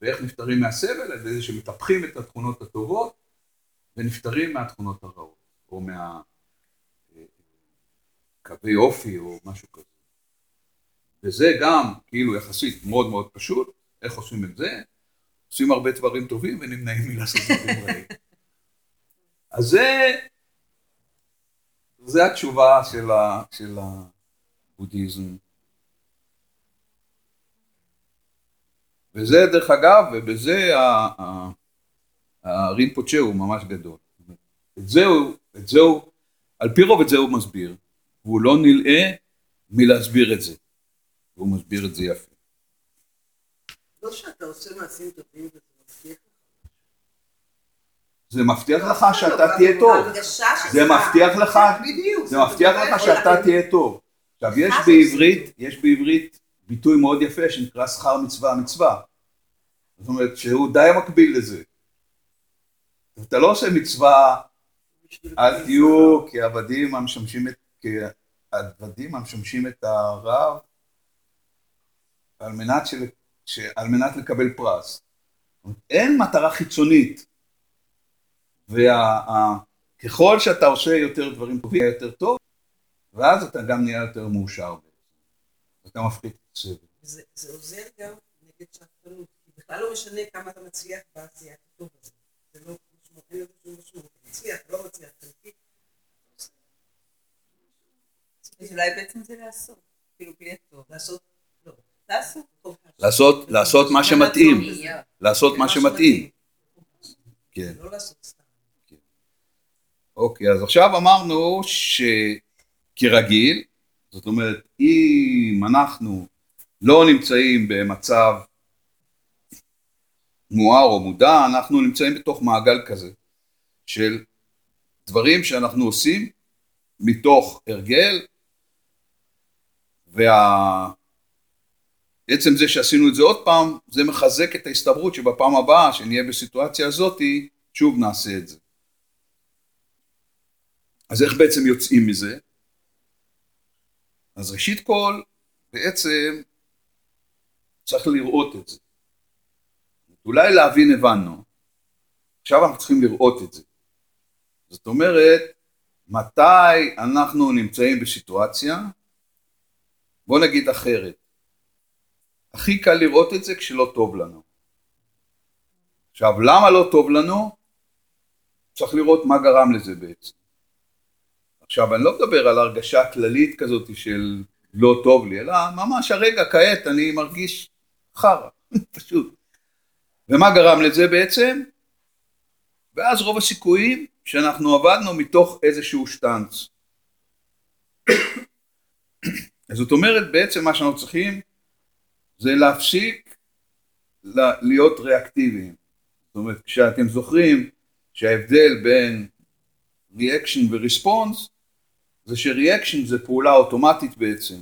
ואיך נפטרים מהסבל? על ידי זה שמטפחים את התכונות הטובות ונפטרים מהתכונות הרעות, או מה... אה, אופי או משהו כזה. וזה גם כאילו יחסית מאוד מאוד פשוט, איך עושים את זה? עושים הרבה דברים טובים ונמנעים מלעשות דברים רעים. אז זה, זה התשובה של, ה, של הבודהיזם. וזה דרך אגב, ובזה ה- ה- הרינפוצ'ה הוא ממש גדול. את זה הוא, את זה הוא, על פי רוב את זה הוא מסביר, והוא לא נלאה מלהסביר את זה. והוא מסביר את זה יפה. לא שאתה עושה מעשים טובים וזה מבטיח. זה מבטיח לך שאתה תהיה טוב. זה מבטיח לך. זה מבטיח לך שאתה תהיה טוב. עכשיו יש בעברית, יש בעברית ביטוי מאוד יפה שנקרא שכר מצווה מצווה. זאת אומרת שהוא די מקביל לזה. אתה לא עושה מצווה אל תהיו כעבדים המשמשים את, כעבדים המשמשים את הרב על מנת, של, ש, על מנת לקבל פרס. אין מטרה חיצונית. וככל שאתה עושה יותר דברים טובים, יותר טוב, ואז אתה גם נהיה יותר מאושר. אתה מפחית את הסבל. זה, זה עוזר גם נגד שאפתנות, בכלל לא משנה כמה אתה מצליח בעשייה הטוב הזה. זה לא לזה שום משמעות. אתה מצליח, לא מצליח, חלקי. אז אולי בעצם זה לעשות. כאילו בלי הטוב. לעשות, לא. לעשות. לעשות, מה שמתאים, להיות. לעשות מה שמתאים. כן. לא לעשות סתם. אוקיי, אז עכשיו אמרנו שכרגיל, זאת אומרת, אם אנחנו לא נמצאים במצב מואר או מודע, אנחנו נמצאים בתוך מעגל כזה של דברים שאנחנו עושים מתוך הרגל, ועצם זה שעשינו את זה עוד פעם, זה מחזק את ההסתברות שבפעם הבאה שנהיה בסיטואציה הזאתי, שוב נעשה את זה. אז איך בעצם יוצאים מזה? אז ראשית כל, בעצם צריך לראות את זה. אולי להבין הבנו, עכשיו אנחנו צריכים לראות את זה. זאת אומרת, מתי אנחנו נמצאים בסיטואציה, בוא נגיד אחרת, הכי קל לראות את זה כשלא טוב לנו. עכשיו, למה לא טוב לנו? צריך לראות מה גרם לזה בעצם. עכשיו, אני לא מדבר על הרגשה כללית כזאת של לא טוב לי, אלא ממש הרגע, כעת, אני מרגיש חרא, פשוט. ומה גרם לזה בעצם? ואז רוב הסיכויים שאנחנו עבדנו מתוך איזשהו שטאנץ. זאת אומרת בעצם מה שאנחנו צריכים זה להפסיק להיות ריאקטיביים. זאת אומרת כשאתם זוכרים שההבדל בין reaction ו response זה ש reaction זה פעולה אוטומטית בעצם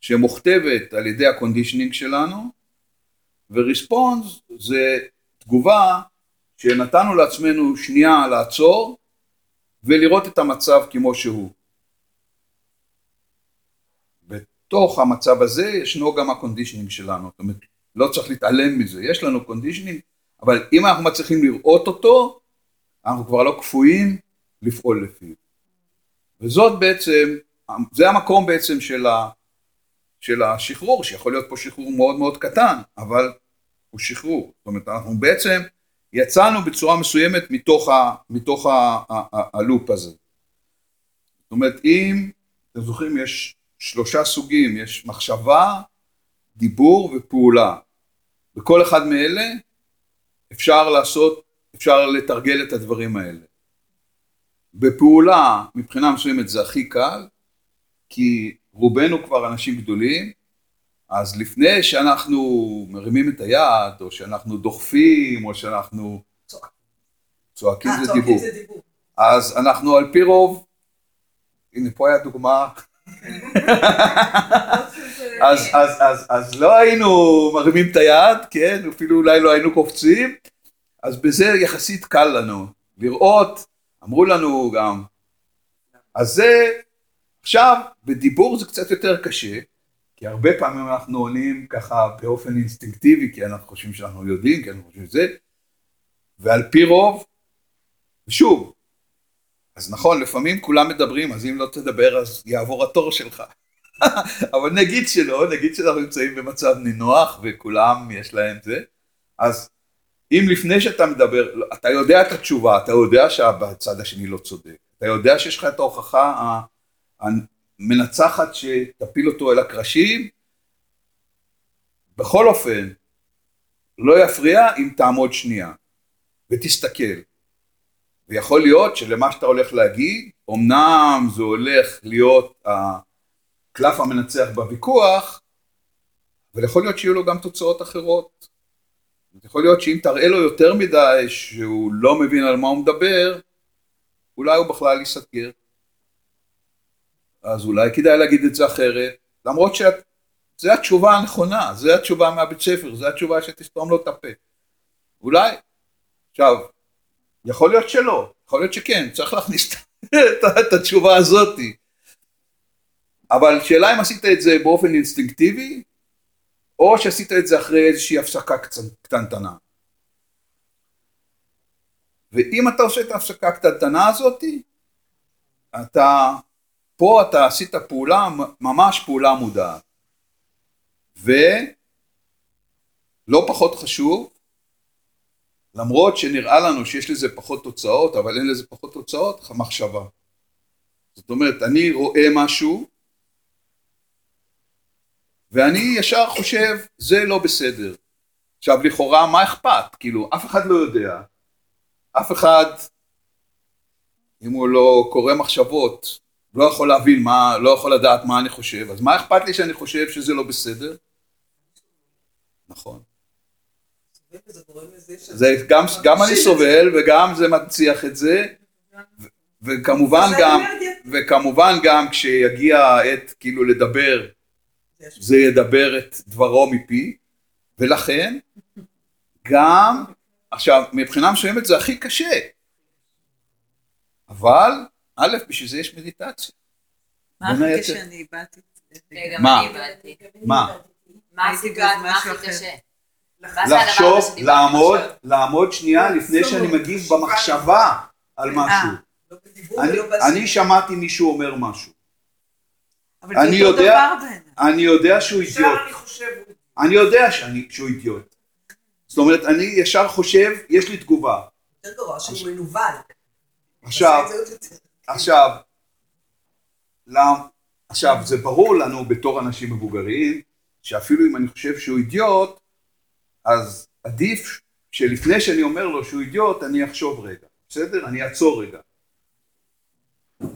שמוכתבת על ידי ה conditioning שלנו ו response זה תגובה שנתנו לעצמנו שנייה לעצור ולראות את המצב כמו שהוא. בתוך המצב הזה ישנו גם ה conditioning שלנו, זאת אומרת לא צריך להתעלם מזה, יש לנו conditioning, אבל אם אנחנו מצליחים לראות אותו, אנחנו כבר לא כפויים לפעול לפיו. וזאת בעצם, זה המקום בעצם של, ה, של השחרור, שיכול להיות פה שחרור מאוד מאוד קטן, אבל הוא שחרור. זאת אומרת, אנחנו בעצם יצאנו בצורה מסוימת מתוך, ה, מתוך ה, ה, ה, הלופ הזה. זאת אומרת, אם, אתם זוכרים, יש שלושה סוגים, יש מחשבה, דיבור ופעולה. בכל אחד מאלה אפשר לעשות, אפשר לתרגל את הדברים האלה. בפעולה, מבחינה מסוימת זה הכי קל, כי רובנו כבר אנשים גדולים, אז לפני שאנחנו מרימים את היד, או שאנחנו דוחפים, או שאנחנו צועקים אה, זה דיבור. זה דיבור. אז אנחנו על פי רוב, הנה פה היה דוגמה, אז, אז, אז, אז לא היינו מרימים את היד, כן, אפילו אולי לא היינו קופצים, אז בזה יחסית קל לנו לראות, אמרו לנו גם, אז זה, עכשיו, בדיבור זה קצת יותר קשה, כי הרבה פעמים אנחנו עונים ככה באופן אינסטינקטיבי, כי אנחנו חושבים שאנחנו יודעים, כי אנחנו חושבים שזה, ועל פי רוב, ושוב, אז נכון, לפעמים כולם מדברים, אז אם לא תדבר אז יעבור התור שלך. אבל נגיד שלא, נגיד שאנחנו נמצאים במצב נינוח וכולם יש להם זה, אז אם לפני שאתה מדבר, אתה יודע את התשובה, אתה יודע שהצד השני לא צודק, אתה יודע שיש לך את ההוכחה המנצחת שתפיל אותו אל הקרשים, בכל אופן, לא יפריע אם תעמוד שנייה ותסתכל. ויכול להיות שלמה שאתה הולך להגיד, אמנם זה הולך להיות הקלף המנצח בוויכוח, אבל יכול להיות שיהיו לו גם תוצאות אחרות. יכול להיות שאם תראה לו יותר מדי שהוא לא מבין על מה הוא מדבר, אולי הוא בכלל ייסגר. אז אולי כדאי להגיד את זה אחרת, למרות שזו התשובה הנכונה, זו התשובה מהבית ספר, זו התשובה שתסתום לו את הפה. אולי. עכשיו, יכול להיות שלא, יכול להיות שכן, צריך להכניס את התשובה הזאתי. אבל שאלה אם עשית את זה באופן אינסטינקטיבי, או שעשית את זה אחרי איזושהי הפסקה קטנטנה. ואם אתה עושה את ההפסקה הקטנטנה הזאתי, אתה, פה אתה עשית פעולה, ממש פעולה מודעת. ולא פחות חשוב, למרות שנראה לנו שיש לזה פחות תוצאות, אבל אין לזה פחות תוצאות, מחשבה. זאת אומרת, אני רואה משהו, ואני ישר חושב, זה לא בסדר. עכשיו, לכאורה, מה אכפת? כאילו, אף אחד לא יודע. אף אחד, אם הוא לא קורא מחשבות, לא יכול להבין מה, לא יכול לדעת מה אני חושב, אז מה אכפת לי שאני חושב שזה לא בסדר? נכון. זה גם, גם אני סובל וגם זה מנציח את זה, וכמובן גם. וכמובן גם כשיגיע העת כאילו לדבר. זה ידבר את דברו מפי, ולכן גם, עכשיו מבחינה מסוימת זה הכי קשה, אבל א', בשביל זה יש מדיטציה. מה הכי היתר. קשה? אני איבדתי. גם מה? אני איבדתי. מה? הסיטואציה, מה הכי. קשה? לחשוב, לעמוד? לעמוד שנייה לפני שאני מגיב במחשבה על משהו. לא בדיבור אני- שמעתי מישהו אומר משהו. אני יודע-. אני יודע שהוא אידיוט. אני יודע שאני, שהוא אידיוט. זאת אומרת, אני ישר חושב, יש לי תגובה. יותר גרוע שהוא מנוול. עכשיו, עכשיו, למ- עכשיו, זה ברור לנו בתור אנשים מבוגרים, שאפילו אם אני חושב שהוא אידיוט, אז עדיף שלפני שאני אומר לו שהוא אידיוט, אני אחשוב רגע, בסדר? אני אעצור רגע.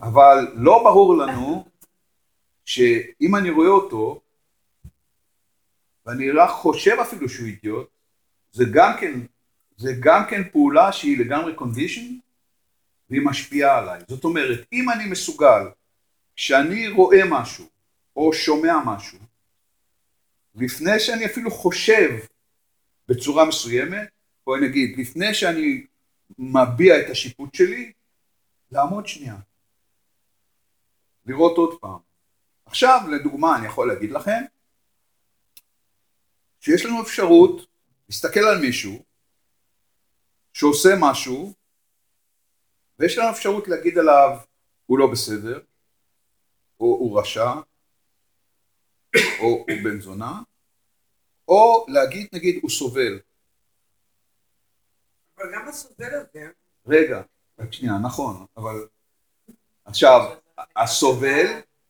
אבל לא ברור לנו שאם אני רואה אותו, ואני רק חושב אפילו שהוא אידיוט, זה גם כן, זה גם כן פעולה שהיא לגמרי condition, והיא משפיעה עליי. זאת אומרת, אם אני מסוגל, כשאני רואה משהו, או שומע משהו, לפני שאני אפילו חושב בצורה מסוימת, בואי נגיד, לפני שאני מביע את השיפוט שלי, לעמוד שנייה. לראות עוד פעם. עכשיו, לדוגמה, אני יכול להגיד לכם, שיש לנו אפשרות להסתכל על מישהו שעושה משהו, ויש לנו אפשרות להגיד עליו, הוא לא בסדר, או הוא רשע, או הוא בן זונה, או להגיד, נגיד, הוא סובל. אבל גם הסובל הזה, רגע, רק שנייה, נכון, אבל עכשיו, הסובל,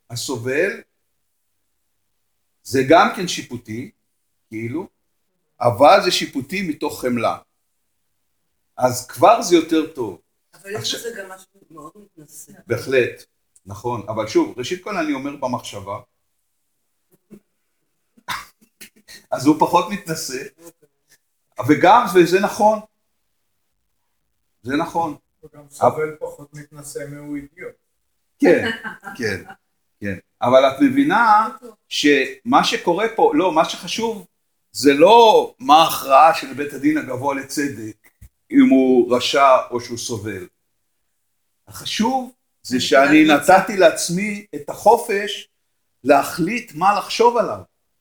הסובל, זה גם כן שיפוטי, כאילו, אבל זה שיפוטי מתוך חמלה. אז כבר זה יותר טוב, אבל יש בזה גם משהו מאוד מתנשא. בהחלט, נכון, אבל שוב, ראשית כל אני אומר במחשבה, אז הוא פחות מתנשא, וגם, וזה נכון, זה נכון, הוא גם סובל פחות מתנשא מהוא אידיוט. כן, כן, כן, אבל את מבינה שמה שקורה פה, לא, מה שחשוב זה לא מה ההכרעה של בית הדין הגבוה לצדק, אם הוא רשע או שהוא סובל. החשוב זה שאני נתתי לעצמי את החופש להחליט מה לחשוב עליו.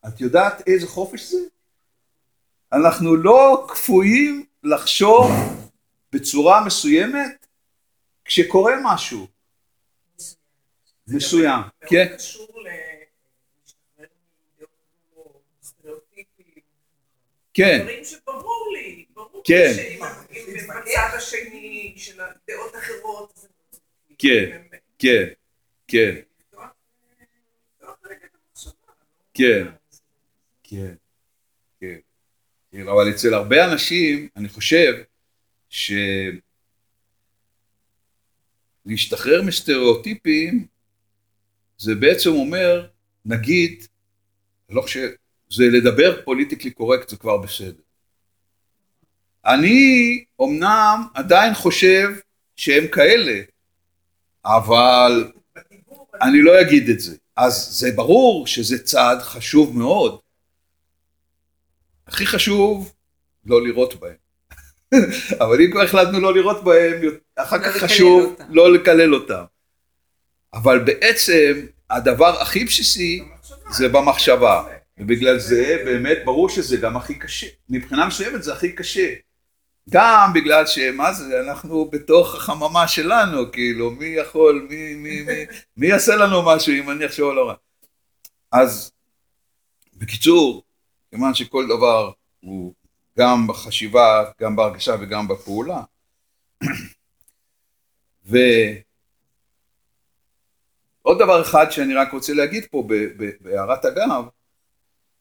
את יודעת איזה חופש זה? אנחנו לא כפויים לחשוב בצורה מסוימת כשקורה משהו מסוים. כן, כן, דברים שברור לי, ברור כן. לי שאם אם בצד השני של הדעות אחרות, אז הם לא צודקים. כן. כן, כן. כן. כן, כן. כן, אבל אצל הרבה אנשים, אני חושב ש... להשתחרר מסטריאוטיפים זה בעצם אומר, נגיד, לא חושב, זה לדבר פוליטיקלי קורקט זה כבר בסדר. אני אומנם עדיין חושב שהם כאלה, אבל אני לא אגיד את זה. אז זה ברור שזה צעד חשוב מאוד. הכי חשוב, לא לראות בהם. אבל אם כבר החלטנו לא לראות בהם, אחר לא כך חשוב אותם. לא לקלל אותם. אבל בעצם הדבר הכי בסיסי. זה במחשבה. ובגלל זה באמת ברור שזה גם הכי קשה. מבחינה מסוימת זה הכי קשה. גם בגלל שמה זה, אנחנו בתוך החממה שלנו, כאילו, מי יכול, מי, מי, מי, מי יעשה לנו משהו אם אני אחשוב על הרע. אז בקיצור, כיוון שכל דבר הוא גם בחשיבה, גם בהרגשה וגם בפעולה. ועוד דבר אחד שאני רק רוצה להגיד פה בהערת אגב,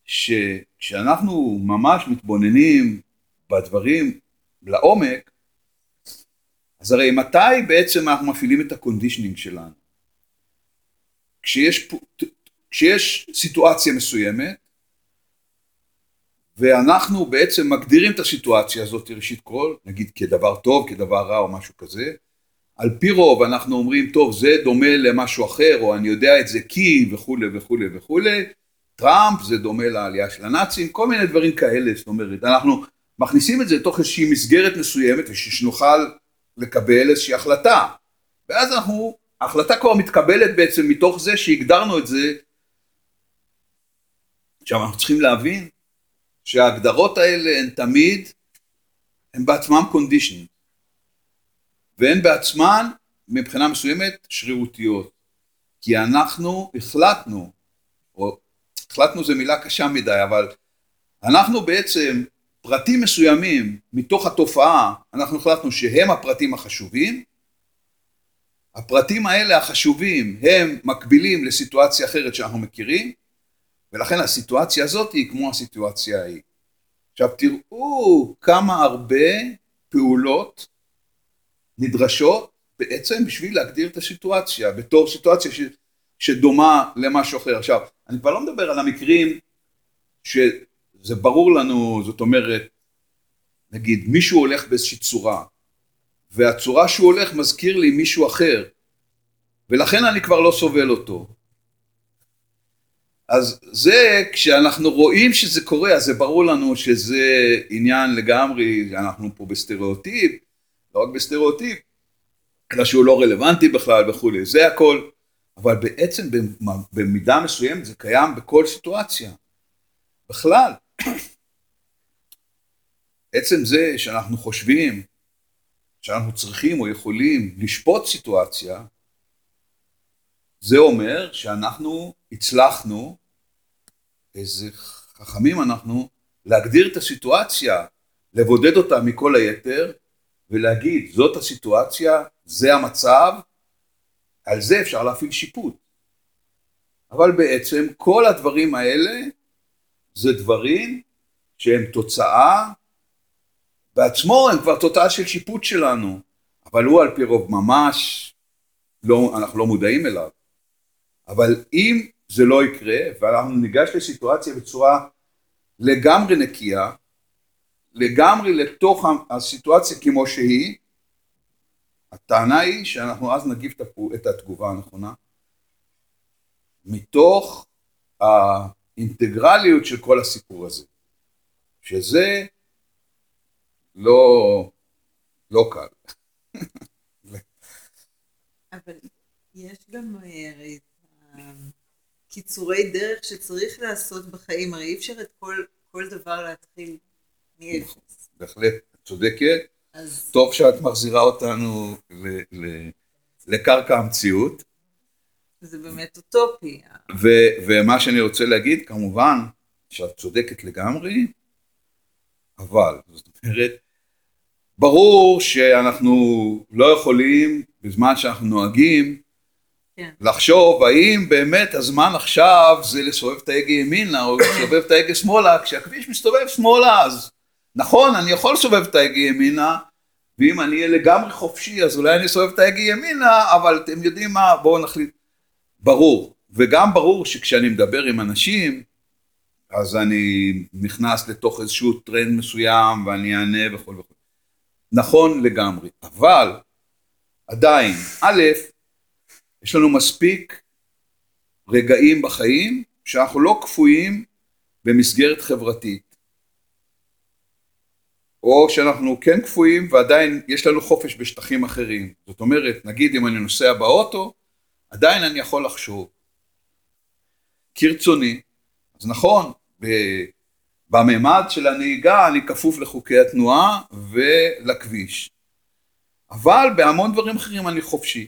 שכשאנחנו ממש מתבוננים בדברים לעומק, אז הרי מתי בעצם אנחנו מפעילים את ה conditioning שלנו? כשיש, כשיש סיטואציה מסוימת, ואנחנו בעצם מגדירים את הסיטואציה הזאת ראשית כל, נגיד כדבר טוב, כדבר רע או משהו כזה. על פי רוב אנחנו אומרים, טוב, זה דומה למשהו אחר, או אני יודע את זה כי, וכולי וכולי וכולי. טראמפ זה דומה לעלייה של הנאצים, כל מיני דברים כאלה, זאת אומרת, אנחנו מכניסים את זה לתוך איזושהי מסגרת מסוימת, ושנוכל לקבל איזושהי החלטה. ואז אנחנו, ההחלטה כבר מתקבלת בעצם מתוך זה שהגדרנו את זה. עכשיו אנחנו צריכים להבין שההגדרות האלה הן תמיד, הן בעצמן conditioning, והן בעצמן מבחינה מסוימת שרירותיות, כי אנחנו החלטנו, או החלטנו זו מילה קשה מדי, אבל אנחנו בעצם פרטים מסוימים מתוך התופעה, אנחנו החלטנו שהם הפרטים החשובים, הפרטים האלה החשובים הם מקבילים לסיטואציה אחרת שאנחנו מכירים, ולכן הסיטואציה הזאת היא כמו הסיטואציה ההיא. עכשיו תראו כמה הרבה פעולות נדרשות בעצם בשביל להגדיר את הסיטואציה, בתור סיטואציה ש, שדומה למשהו אחר. עכשיו, אני כבר לא מדבר על המקרים שזה ברור לנו, זאת אומרת, נגיד מישהו הולך באיזושהי צורה, והצורה שהוא הולך מזכיר לי מישהו אחר, ולכן אני כבר לא סובל אותו. אז זה, כשאנחנו רואים שזה קורה, אז זה ברור לנו שזה עניין לגמרי, אנחנו פה בסטריאוטיפ, לא רק בסטריאוטיפ, אלא שהוא לא רלוונטי בכלל וכולי, זה הכל, אבל בעצם במידה מסוימת זה קיים בכל סיטואציה, בכלל. עצם זה שאנחנו חושבים שאנחנו צריכים או יכולים לשפוט סיטואציה, זה אומר שאנחנו הצלחנו איזה חכמים אנחנו, להגדיר את הסיטואציה, לבודד אותה מכל היתר, ולהגיד זאת הסיטואציה, זה המצב, על זה אפשר להפעיל שיפוט. אבל בעצם כל הדברים האלה זה דברים שהם תוצאה, בעצמו הם כבר תוצאה של שיפוט שלנו, אבל הוא על פי רוב ממש, לא, אנחנו לא מודעים אליו. אבל אם זה לא יקרה, ואנחנו ניגש לסיטואציה בצורה לגמרי נקייה, לגמרי לתוך הסיטואציה כמו שהיא, הטענה היא שאנחנו אז נגיב את התגובה הנכונה, מתוך האינטגרליות של כל הסיפור הזה, שזה לא, לא קל. אבל יש גם הרי קיצורי דרך שצריך לעשות בחיים, הרי אי אפשר את כל, כל דבר להתחיל מאפס. בהחלט, צודקת. אז... טוב שאת מחזירה אותנו ל, ל, לקרקע המציאות. זה באמת אוטופי. ו, ומה שאני רוצה להגיד, כמובן, שאת צודקת לגמרי, אבל, זאת אומרת, ברור שאנחנו לא יכולים, בזמן שאנחנו נוהגים, כן. לחשוב האם באמת הזמן עכשיו זה לסובב את ההגה ימינה או לסובב את ההגה שמאלה, כשהכביש מסתובב שמאלה אז נכון אני יכול לסובב את ההגה ימינה ואם אני אהיה לגמרי חופשי אז אולי אני אסובב את ההגה ימינה אבל אתם יודעים מה בואו נחליט ברור וגם ברור שכשאני מדבר עם אנשים אז אני נכנס לתוך איזשהו טרנד מסוים ואני אענה וכו' וכו' נכון לגמרי אבל עדיין א' יש לנו מספיק רגעים בחיים שאנחנו לא כפויים במסגרת חברתית. או שאנחנו כן כפויים ועדיין יש לנו חופש בשטחים אחרים. זאת אומרת, נגיד אם אני נוסע באוטו, עדיין אני יכול לחשוב. כרצוני. אז נכון, בממד של הנהיגה אני כפוף לחוקי התנועה ולכביש. אבל בהמון דברים אחרים אני חופשי.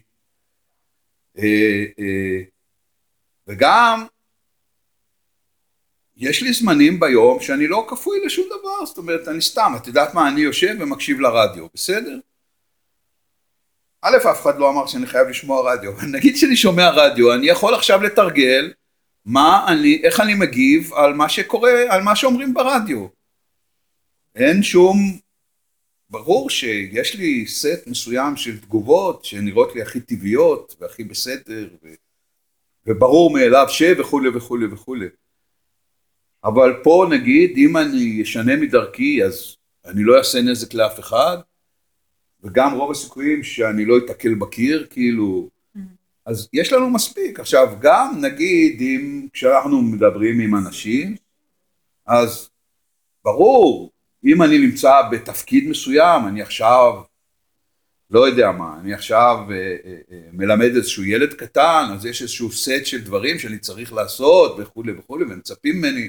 אה, אה, וגם יש לי זמנים ביום שאני לא כפוי לשום דבר, זאת אומרת אני סתם, את יודעת מה, אני יושב ומקשיב לרדיו, בסדר? א', אף אחד לא אמר שאני חייב לשמוע רדיו, נגיד שאני שומע רדיו, אני יכול עכשיו לתרגל מה אני, איך אני מגיב על מה שקורה, על מה שאומרים ברדיו. אין שום ברור שיש לי סט מסוים של תגובות שנראות לי הכי טבעיות והכי בסדר ו... וברור מאליו ש וכולי וכולי וכולי. אבל פה נגיד, אם אני אשנה מדרכי, אז אני לא אעשה נזק לאף אחד, וגם רוב הסיכויים שאני לא אתקל בקיר, כאילו, אז יש לנו מספיק. עכשיו, גם נגיד, אם כשאנחנו מדברים עם אנשים, אז ברור, אם אני נמצא בתפקיד מסוים, אני עכשיו, לא יודע מה, אני עכשיו אה, אה, אה, מלמד איזשהו ילד קטן, אז יש איזשהו סט של דברים שאני צריך לעשות וכולי וכולי, ומצפים ממני,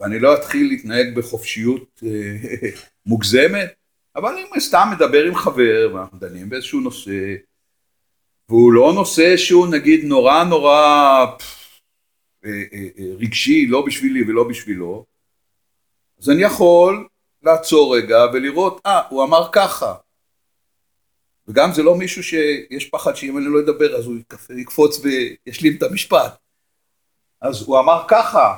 ואני לא אתחיל להתנהג בחופשיות אה, מוגזמת, אבל אם סתם מדבר עם חבר, ואנחנו דנים באיזשהו נושא, והוא לא נושא שהוא נגיד נורא נורא אה, אה, אה, רגשי, לא בשבילי ולא בשבילו, אז אני יכול לעצור רגע ולראות, אה, הוא אמר ככה. וגם זה לא מישהו שיש פחד שאם אני לא אדבר אז הוא יקפ- יקפוץ וישלים את המשפט. אז הוא אמר ככה,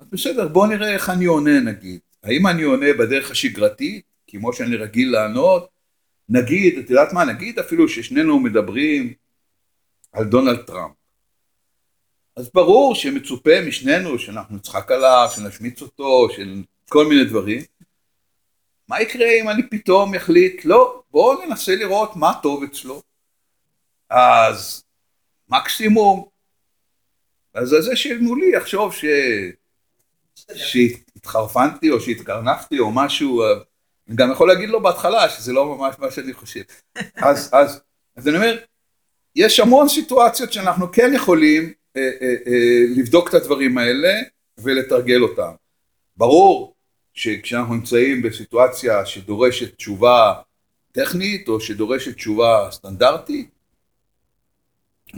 אז בסדר, בוא נראה איך אני עונה נגיד. האם אני עונה בדרך השגרתית, כמו שאני רגיל לענות? נגיד, את יודעת מה, נגיד אפילו ששנינו מדברים על דונלד טראמפ. אז ברור שמצופה משנינו שאנחנו נצחק עליו, שנשמיץ אותו, של כל מיני דברים. מה יקרה אם אני פתאום אחליט, לא, בואו ננסה לראות מה טוב אצלו. אז מקסימום, אז זה שמולי יחשוב ש... שהתחרפנתי או שהתקרנפתי או משהו, אני גם יכול להגיד לו בהתחלה שזה לא ממש מה שאני חושב. אז, אז, אז אני אומר, יש המון סיטואציות שאנחנו כן יכולים אה, אה, אה, לבדוק את הדברים האלה ולתרגל אותם. ברור שכשאנחנו נמצאים בסיטואציה שדורשת תשובה טכנית או שדורשת תשובה סטנדרטית,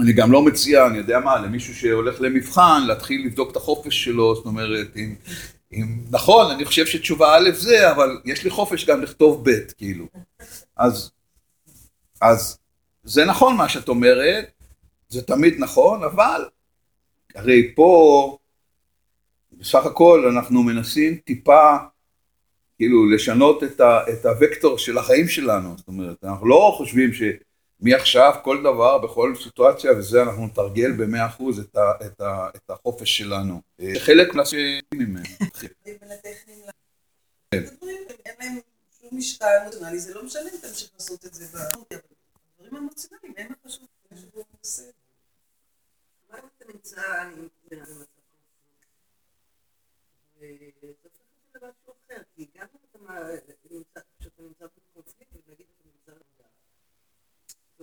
אני גם לא מציע, אני יודע מה, למישהו שהולך למבחן, להתחיל לבדוק את החופש שלו, זאת אומרת, אם, אם נכון, אני חושב שתשובה א' זה, אבל יש לי חופש גם לכתוב ב', כאילו. אז, אז זה נכון מה שאת אומרת, זה תמיד נכון, אבל הרי פה, בסך הכל אנחנו מנסים טיפה, כאילו, לשנות את, ה, את הוקטור של החיים שלנו, זאת אומרת, אנחנו לא חושבים שמעכשיו כל דבר, בכל סיטואציה, וזה אנחנו נתרגל במאה אחוז את, ה, את, ה, את החופש שלנו. חלק מהסביבים ממנו. זה לא משנה אם תמשיך לעשות את זה הדברים האמוציונליים הם החשובים. זה שהוא עושה. מה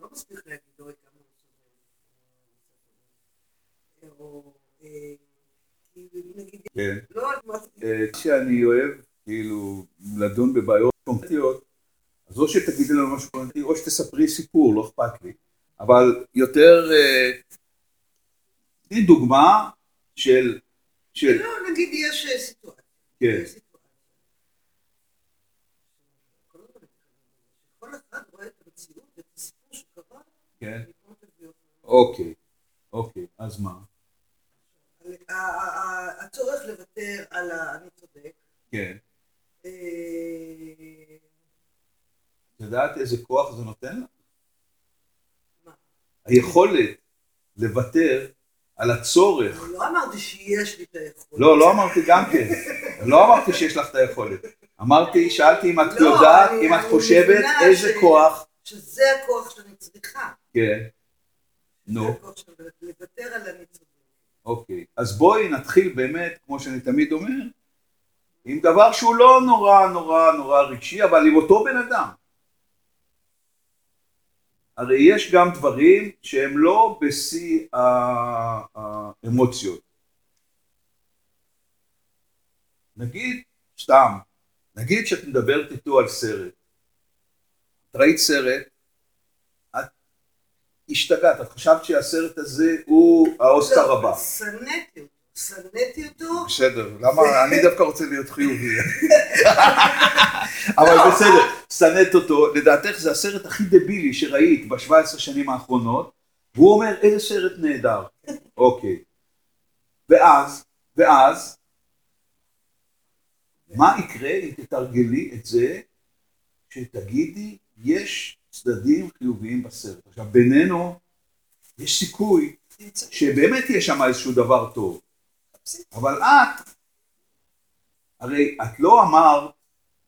זה לא מספיק להגיד, אוי, כמה הוא סובל, או אה, כאילו, כן. לא משהו, אה, שאני אוהב, כאילו, לדון בבעיות קונקרטיות, אז או שתגידי לנו משהו קונקרטי, או שתספרי סיפור, לא אכפת לי. אבל יותר, אה, תני דוגמה של, של, לא, נגיד יש סיטואציה. כן, יש סיטואציה. כל הזמן, כל אחד רואה את המציאות ואת הסיפור שקרה, כן, תביאו. אוקיי, אוקיי, אז מה? הצורך לוותר על ה... אני צודק. כן. אה, את יודעת איזה כוח זה נותן לך? מה? היכולת לוותר על הצורך. לא אמרתי שיש לי את היכולת. לא, לא אמרתי גם כן. לא אמרתי שיש לך את היכולת. אמרתי, שאלתי אם את לא, יודעת, אם את חושבת איזה כוח. שזה הכוח שאני צריכה. כן. נו. לוותר על אני צודק. אוקיי, אז בואי נתחיל באמת, כמו שאני תמיד אומר, עם דבר שהוא לא נורא נורא נורא רגשי, אבל עם אותו בן אדם. הרי יש גם דברים שהם לא בשיא האמוציות. נגיד, סתם, נגיד שאת מדברת איתו על סרט. את ראית סרט, השתגעת, את חשבת שהסרט הזה הוא האוסקר לא, הבא. שנאתי אותו. שנאתי אותו. בסדר, למה? אני דווקא רוצה להיות חיובי. אבל בסדר, שנאת אותו, לדעתך זה הסרט הכי דבילי שראית ב-17 שנים האחרונות, והוא אומר איזה סרט נהדר. אוקיי. ואז, ואז, מה יקרה אם תתרגלי את זה שתגידי יש צדדים חיוביים בסרט. עכשיו בינינו יש סיכוי. שבאמת יש שם איזשהו דבר טוב. אבל את הרי את לא אמרת,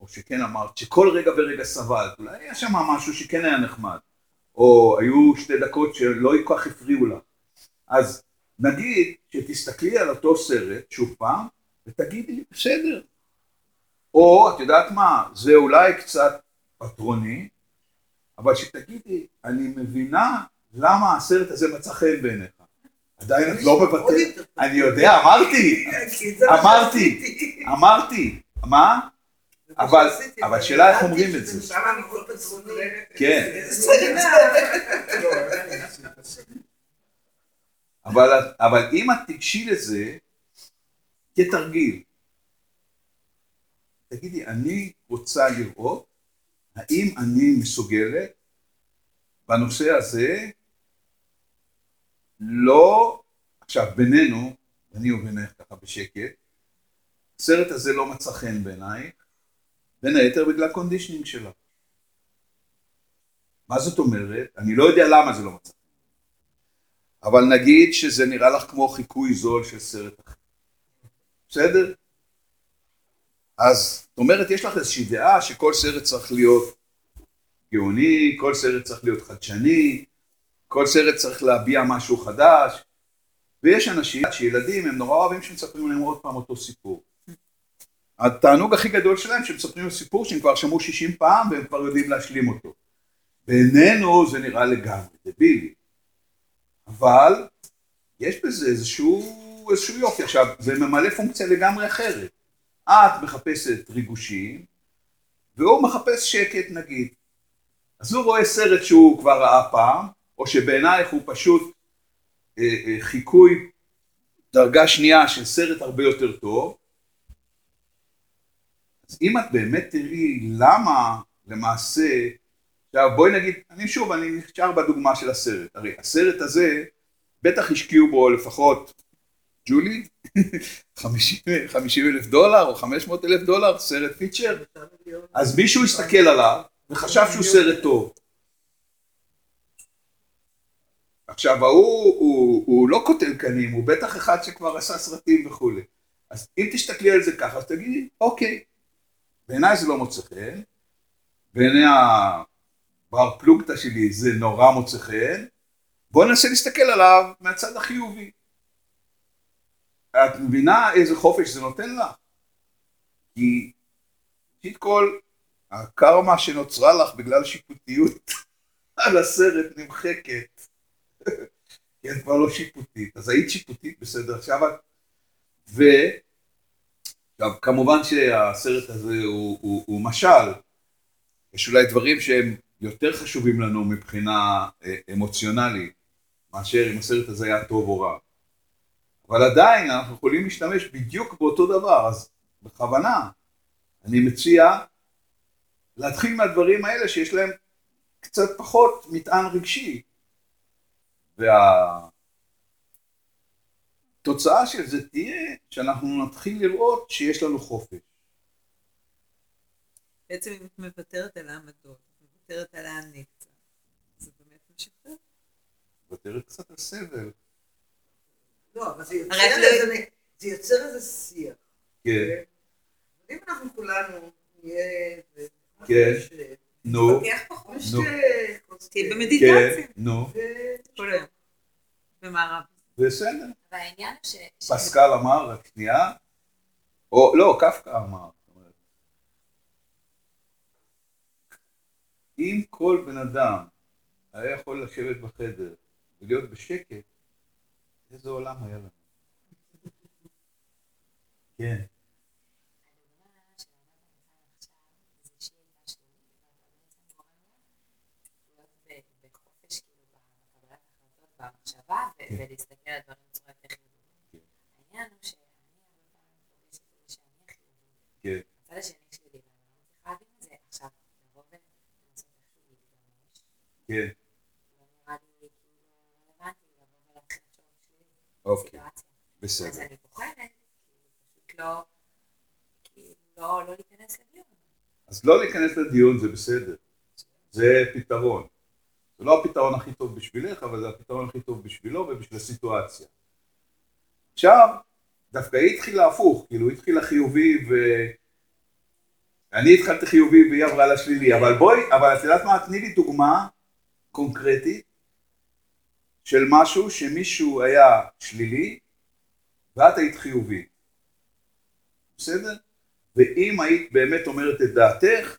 או שכן אמרת, שכל רגע ורגע סבלת, אולי היה שם משהו שכן היה נחמד, או היו שתי דקות שלא כל כך הפריעו לך. אז נגיד שתסתכלי על אותו סרט, שוב פעם, ותגידי, בסדר. או, את יודעת מה, זה אולי קצת פטרוני, אבל שתגידי, אני מבינה למה הסרט הזה מצא חן בעיניך. עדיין את לא מבטאת. אני יודע, אמרתי, מה אמרתי. אמרתי, מה? אבל- אבל שאלה איך אומרים את זה. כן, אבל אם את תיגשי לזה כתרגיל, תגידי, אני רוצה לראות האם אני מסוגלת בנושא הזה לא, עכשיו בינינו, אני ובינך ככה בשקט, הסרט הזה לא מצא חן בעיניי, בין היתר בגלל conditioning שלה. מה זאת אומרת? אני לא יודע למה זה לא מצא חן. אבל נגיד שזה נראה לך כמו חיקוי זול של סרט אחר. בסדר? אז זאת אומרת, יש לך איזושהי דעה שכל סרט צריך להיות גאוני, כל סרט צריך להיות חדשני, כל סרט צריך להביע משהו חדש, ויש אנשים שילדים הם נורא אוהבים שמספרים להם עוד פעם אותו סיפור. התענוג הכי גדול שלהם שמספרים סיפור שהם כבר שמעו 60 פעם והם כבר יודעים להשלים אותו. בעינינו זה נראה לגמרי דבילי. אבל יש בזה איזשהו, איזשהו יופי. עכשיו, זה ממלא פונקציה לגמרי אחרת. את מחפשת ריגושים, והוא מחפש שקט נגיד. אז הוא רואה סרט שהוא כבר ראה פעם, או שבעינייך הוא פשוט אה, אה, חיקוי דרגה שנייה של סרט הרבה יותר טוב. אז אם את באמת תראי למה למעשה עכשיו בואי נגיד, אני שוב, אני נשאר בדוגמה של הסרט, הרי הסרט הזה, בטח השקיעו בו לפחות, ג'ולי, 50 אלף דולר או 500 אלף דולר, סרט פיצ'ר, אז מישהו הסתכל עליו וחשב שהוא סרט טוב. עכשיו ההוא הוא, הוא לא קוטל קנים, הוא בטח אחד שכבר עשה סרטים וכולי. אז אם תסתכלי על זה ככה, אז תגידי, אוקיי, בעיניי זה לא מוצא חן, בעיני הבר פלוגתא שלי זה נורא מוצא חן, בואו ננסה להסתכל עליו מהצד החיובי. את מבינה איזה חופש זה נותן לך? כי ראשית כל, הקרמה שנוצרה לך בגלל שיפוטיות על הסרט נמחקת. כי את כבר לא שיפוטית, אז היית שיפוטית בסדר, עכשיו את... ו... עכשיו, כמובן שהסרט הזה הוא, הוא, הוא משל, יש אולי דברים שהם יותר חשובים לנו מבחינה אה, אמוציונלית, מאשר אם הסרט הזה היה טוב או רע. אבל עדיין אנחנו יכולים להשתמש בדיוק באותו דבר, אז בכוונה אני מציע להתחיל מהדברים האלה שיש להם קצת פחות מטען רגשי. והתוצאה של זה תהיה שאנחנו נתחיל לראות שיש לנו חופש. בעצם אם את מוותרת על העמדות, מוותרת על האני קצת, זה באמת משחרר. מוותרת קצת על סבל. לא, אבל זה יוצר הרי את לא- איזה- זה יוצר איזה שיח. כן, אם אנחנו כולנו נהיה... כן. נו, פחות. נשתה נו. כוס תהיה תה, במדיטציה. כן, נו, ו- כל היום. במערב. בסדר. והעניין ש... פסקל אמר, רק שנייה, או לא, קפקא אמר. אם כל בן אדם היה יכול לשבת בחדר ולהיות בשקט, איזה עולם היה לנו? כן. במחשבה, כן. ולהסתכל על דברים בצורה יותר חיובית. העניין הוא שאני הרבה פעמים פוגשת את זה שאני החיובית. כן. הצד השני שלי, ואני לא מצליחה להבין את זה. עכשיו, לבוא ולנסות איכשהו להתגמש, כן, אוקיי. אז בסדר. אני בוחרת, כאילו, פשוט לא, כאילו, לא, לא להיכנס לדיון. אז לא להיכנס לדיון זה בסדר, זה פתרון. זה לא הפתרון הכי טוב בשבילך, אבל זה הפתרון הכי טוב בשבילו ובשביל הסיטואציה. עכשיו, דווקא היא התחילה הפוך, כאילו היא התחילה חיובי ו... אני התחלתי חיובי והיא עברה לשלילי, אבל בואי, אבל את יודעת מה, תני לי דוגמה קונקרטית של משהו שמישהו היה שלילי ואת היית חיובי. בסדר? ואם היית באמת אומרת את דעתך,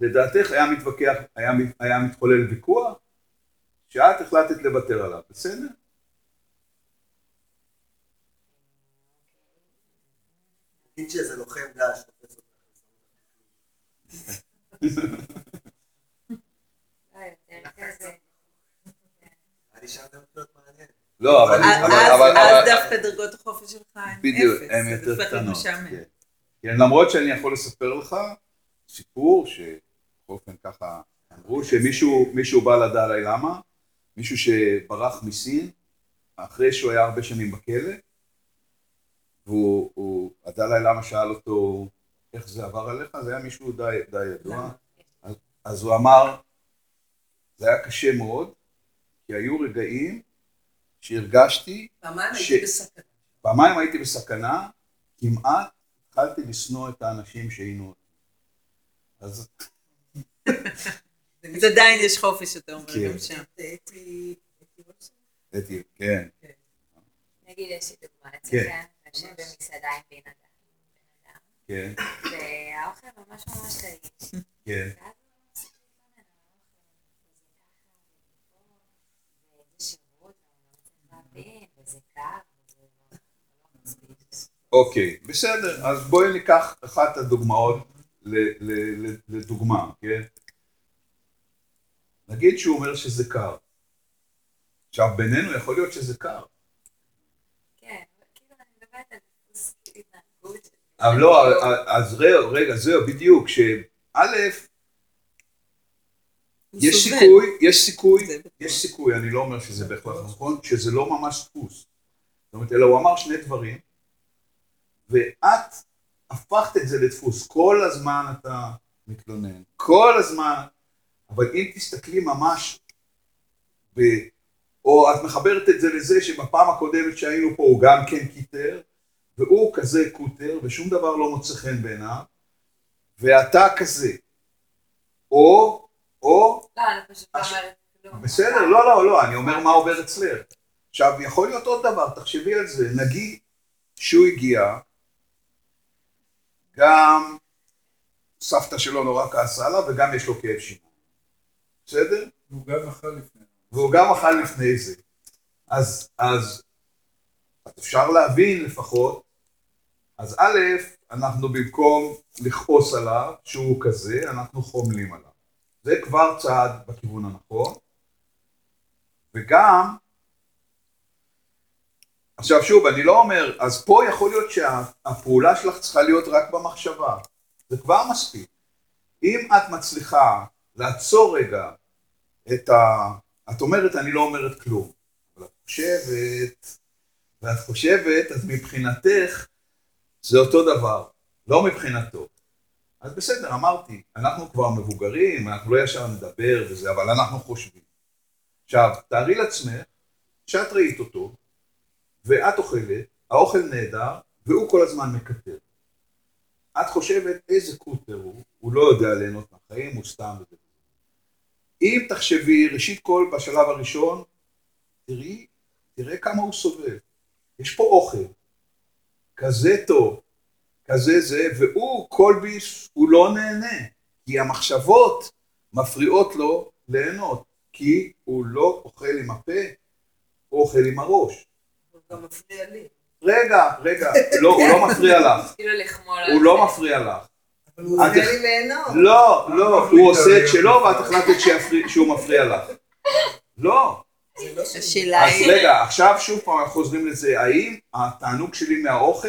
לדעתך היה מתווכח, היה, היה מתחולל ויכוח, שאת החלטת לוותר עליו, בסדר? נגיד שאיזה לוחם דש תופס אותך. לא, יותר כזה. היה לי שם גם להיות מעניין. לא, אבל... אז- דווקא דרגות החופש שלך הן בדיוק, אפס. הן זה יותר קטנות. כן. כן, למרות שאני יכול לספר לך סיפור שבאופן ככה אמרו שמישהו מישהו בא לדלאי למה, מישהו שברח מסין, אחרי שהוא היה הרבה שנים בכלא, והוא, הוא- הדלאי למה שאל אותו איך זה עבר עליך, זה היה מישהו די, די ידוע, אז, אז הוא אמר, זה היה קשה מאוד, כי היו רגעים שהרגשתי פעמיים ש- הייתי בסכנה. פעמיים הייתי בסכנה, כמעט התחלתי לשנוא את האנשים שעינו אותי. אז אז עדיין יש חופש, אתה אומר, כן. גם שם. אתי, כן, נגיד יש לי דוגמה כן. אצלכם, יושב במסעדה עם בן אדם, כן, והאוכל ממש ממש טעים. כן, ואז הוא מפסיק להתלונן על האוכל, וזה ככה, וזה פה, וזה שירות, ואני לא מצליח להבין, וזה קר, וזה לא לא מספיק. אוקיי, בסדר, אז בואי ניקח אחת הדוגמאות לדוגמה, כן? נגיד שהוא אומר שזה קר. עכשיו, בינינו יכול להיות שזה קר. כן, אבל כאילו אבל לא, אז רגע, זהו, בדיוק, שא', יש סובל. סיכוי, יש סיכוי. יש סיכוי, אני לא אומר שזה בהכרח נכון, שזה לא ממש דפוס. זאת אומרת, אלא הוא אמר שני דברים, ואת הפכת את זה לדפוס. כל הזמן אתה מתלונן, כל הזמן, אבל אם תסתכלי ממש, ב... או את מחברת את זה לזה שבפעם הקודמת שהיינו פה הוא גם כן קיטר, והוא כזה קוטר, ושום דבר לא מוצא חן בעיניו, ואתה כזה. או, או, לא, אני פשוט לא עכשיו, אומרת כלום. בסדר, לא, לא, לא, אני אומר מה עובר אצלך. עכשיו, יכול להיות עוד דבר, תחשבי על זה, נגיד שהוא הגיע, גם סבתא שלו נורא כעסה עליו וגם יש לו כאב שיניים. בסדר? הוא גם אכל לפני. והוא גם אכל לפני זה. אז, אז, אז אפשר להבין לפחות, אז א', אנחנו במקום לכעוס עליו, שהוא כזה, אנחנו חומלים עליו. זה כבר צעד בכיוון הנכון. וגם, עכשיו שוב, אני לא אומר, אז פה יכול להיות שהפעולה שלך צריכה להיות רק במחשבה. זה כבר מספיק. אם את מצליחה לעצור רגע את ה... את אומרת, אני לא אומרת כלום, אבל את חושבת, ואת חושבת, אז מבחינתך זה אותו דבר, לא מבחינתו. אז בסדר, אמרתי, אנחנו כבר מבוגרים, אנחנו לא ישר נדבר וזה, אבל אנחנו חושבים. עכשיו, תארי לעצמך שאת ראית אותו, ואת אוכלת, האוכל נהדר, והוא כל הזמן מקטר. את חושבת איזה קוטר הוא, הוא לא יודע ליהנות מהחיים, הוא סתם וזה. אם תחשבי, ראשית כל, בשלב הראשון, תראי, תראה כמה הוא סובל. יש פה אוכל, כזה טוב, כזה זה, והוא, כל ביס, הוא לא נהנה, כי המחשבות מפריעות לו ליהנות, כי הוא לא אוכל עם הפה, הוא אוכל עם הראש. הוא גם מפריע לי. רגע, רגע, לא, הוא לא מפריע לך, כאילו הוא. לא מפריע לך. אבל הוא עוזר לי ליהנות. לא, לא, הוא עושה את. שלו ואת החלטת שהוא מפריע לך. לא. לא השאלה אז היא, רגע, עכשיו שוב פעם חוזרים לזה, האם התענוג שלי מהאוכל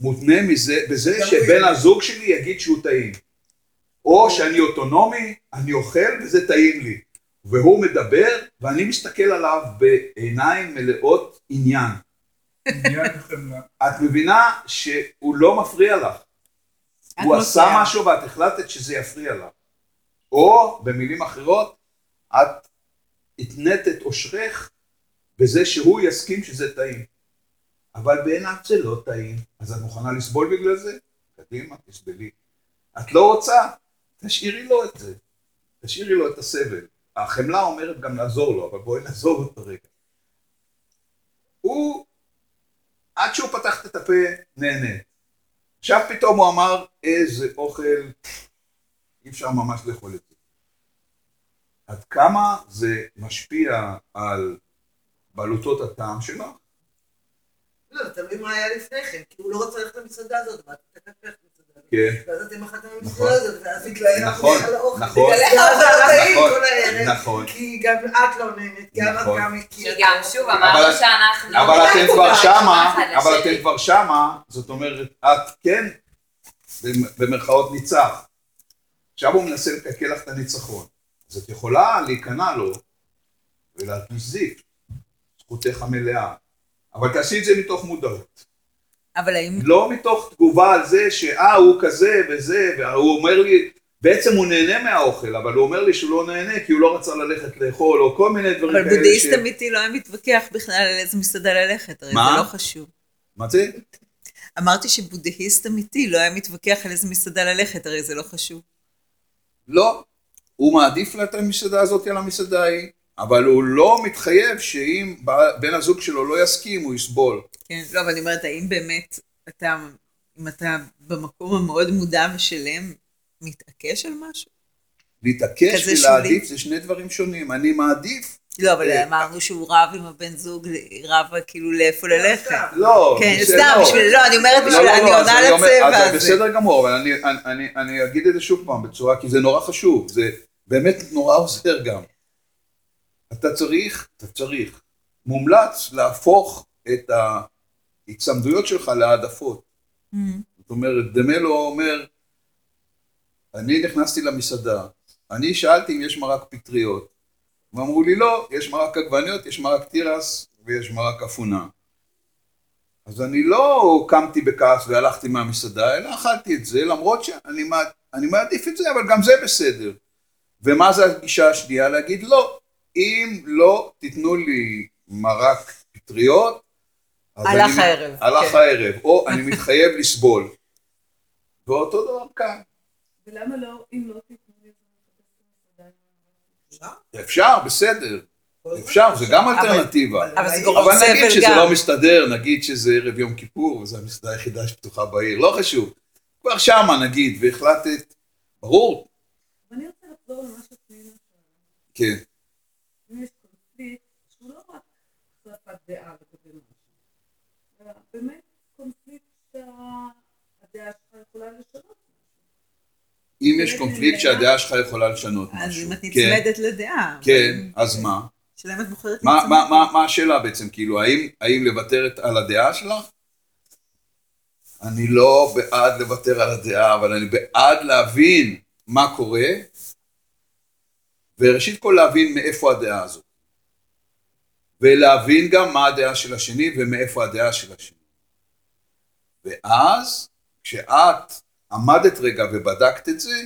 מותנה מזה, בזה שבן הזוג שלי יגיד שהוא טעים. או שאני אוטונומי, אני אוכל וזה טעים לי. והוא מדבר ואני מסתכל עליו בעיניים מלאות עניין. עניין חמלה. את מבינה שהוא לא מפריע לך. הוא עשה. משהו ואת החלטת שזה יפריע לך. או במילים אחרות, את התנית את אושרך בזה שהוא יסכים שזה טעים. אבל בעיניו זה לא טעים, אז את מוכנה לסבול בגלל זה? קדימה, תסבלי. את לא רוצה? תשאירי לו את זה. תשאירי לו את הסבל. החמלה אומרת גם לעזור לו, אבל בואי נעזוב אותו רגע. הוא, עד שהוא פתח את הפה, נהנה. עכשיו פתאום הוא אמר, איזה אוכל, אי אפשר ממש לאכול את זה. עד כמה זה משפיע על בלוטות הטעם שלך? לא, תלוי מה היה לפני כן, כי הוא לא רצה ללכת למסעדה הזאת, ואת תקפח למסעדה הזאת. כן. ואז אתם אכלתם נכון. במסעדה הזאת, ואז התלהב נכון, על האוכל. נכון. ואז לא טעים נכון, כל הערב, נכון. כי גם את לא נהנית, גם את נכון. גם כי גם, שוב, אבל- אמרנו שאנחנו... אבל לא אתם כבר שמה, אבל. אתם כבר שמה, זאת אומרת, את כן, במרכאות ניצח. עכשיו הוא מנסה לקלקל לך את הניצחון. אז את יכולה להיכנע לו ולהרגיש זיף, זכותך המלאה. אבל תעשי את זה מתוך מודעות. אבל האם... לא מתוך תגובה על זה שאה, הוא כזה וזה, והוא אומר לי, בעצם הוא נהנה מהאוכל, אבל הוא אומר לי שהוא לא נהנה כי הוא לא רצה ללכת לאכול, או כל מיני דברים אבל כאלה בודהיסט ש- אמיתי לא היה מתווכח בכלל על איזה מסעדה ללכת, הרי מה? זה לא חשוב. מה זה? אמרתי שבודהיסט אמיתי לא היה מתווכח על איזה מסעדה ללכת, הרי זה לא חשוב. לא. הוא מעדיף לה את המסעדה הזאת על המסעדה ההיא, אבל הוא לא מתחייב שאם בן הזוג שלו לא יסכים, הוא יסבול. כן, לא, אבל אני אומרת, האם באמת אתה, אם אתה במקום המאוד מודע ושלם, מתעקש על משהו? להתעקש ולהעדיף. זה שני דברים שונים. אני מעדיף, לא, אבל אה, אמרנו שהוא רב עם הבן זוג, רב כאילו לאיפה ללכת. לא, כן, סתם, לא. בשביל, לא, אני אומרת לא, בשביל, לא, אני לא, עונה לצבע הזה. בסדר גמור, אבל אני אגיד את זה שוב פעם בצורה, כי זה נורא חשוב, זה באמת נורא עוזר גם. אתה צריך, אתה צריך, מומלץ להפוך את ההצמדויות שלך להעדפות. Mm, זאת אומרת, דמלו אומר, אני נכנסתי למסעדה, אני שאלתי אם יש מרק פטריות, ואמרו לי לא, יש מרק עגבניות, יש מרק תירס ויש מרק אפונה. אז אני לא קמתי בכעס והלכתי מהמסעדה, אלא אכלתי את זה, למרות שאני מע- אני מעדיף את זה, אבל גם זה בסדר. ומה זה הגישה השנייה? להגיד לא, אם לא תיתנו לי מרק פטריות, הלך אני- הערב, הלך כן. הערב, או אני מתחייב לסבול. ואותו דבר כאן. ולמה לא, אם לא תיתנו לי זה, אפשר? אפשר, בסדר. אפשר, זה גם אלטרנטיבה. אבל זה אולי- גורם אבל נגיד סבל שזה גם. לא מסתדר, נגיד שזה ערב יום כיפור, וזו המסעדה היחידה שפתוחה בעיר, לא חשוב. כבר שמה נגיד, והחלטת, ברור, ואני רוצה לחזור למה שפנינה שאלה. כן. אם יש קונפליקט שהוא לא רק החלפת דעה לגבי משהו, אלא באמת קונפליקט שהדעה שלך יכולה לשנות. אם יש קונפליקט שהדעה שלך יכולה לשנות אז משהו. אם את כן, נצמדת לדעה. כן, אז מה? השאלה אם את בוחרת מה- השאלה בעצם? כאילו, האם- לוותר על הדעה שלך? אני לא בעד לוותר על הדעה, אבל אני בעד להבין מה קורה, וראשית כל להבין מאיפה הדעה הזאת. ולהבין גם מה הדעה של השני ומאיפה הדעה של השני. ואז, כשאת עמדת רגע ובדקת את זה,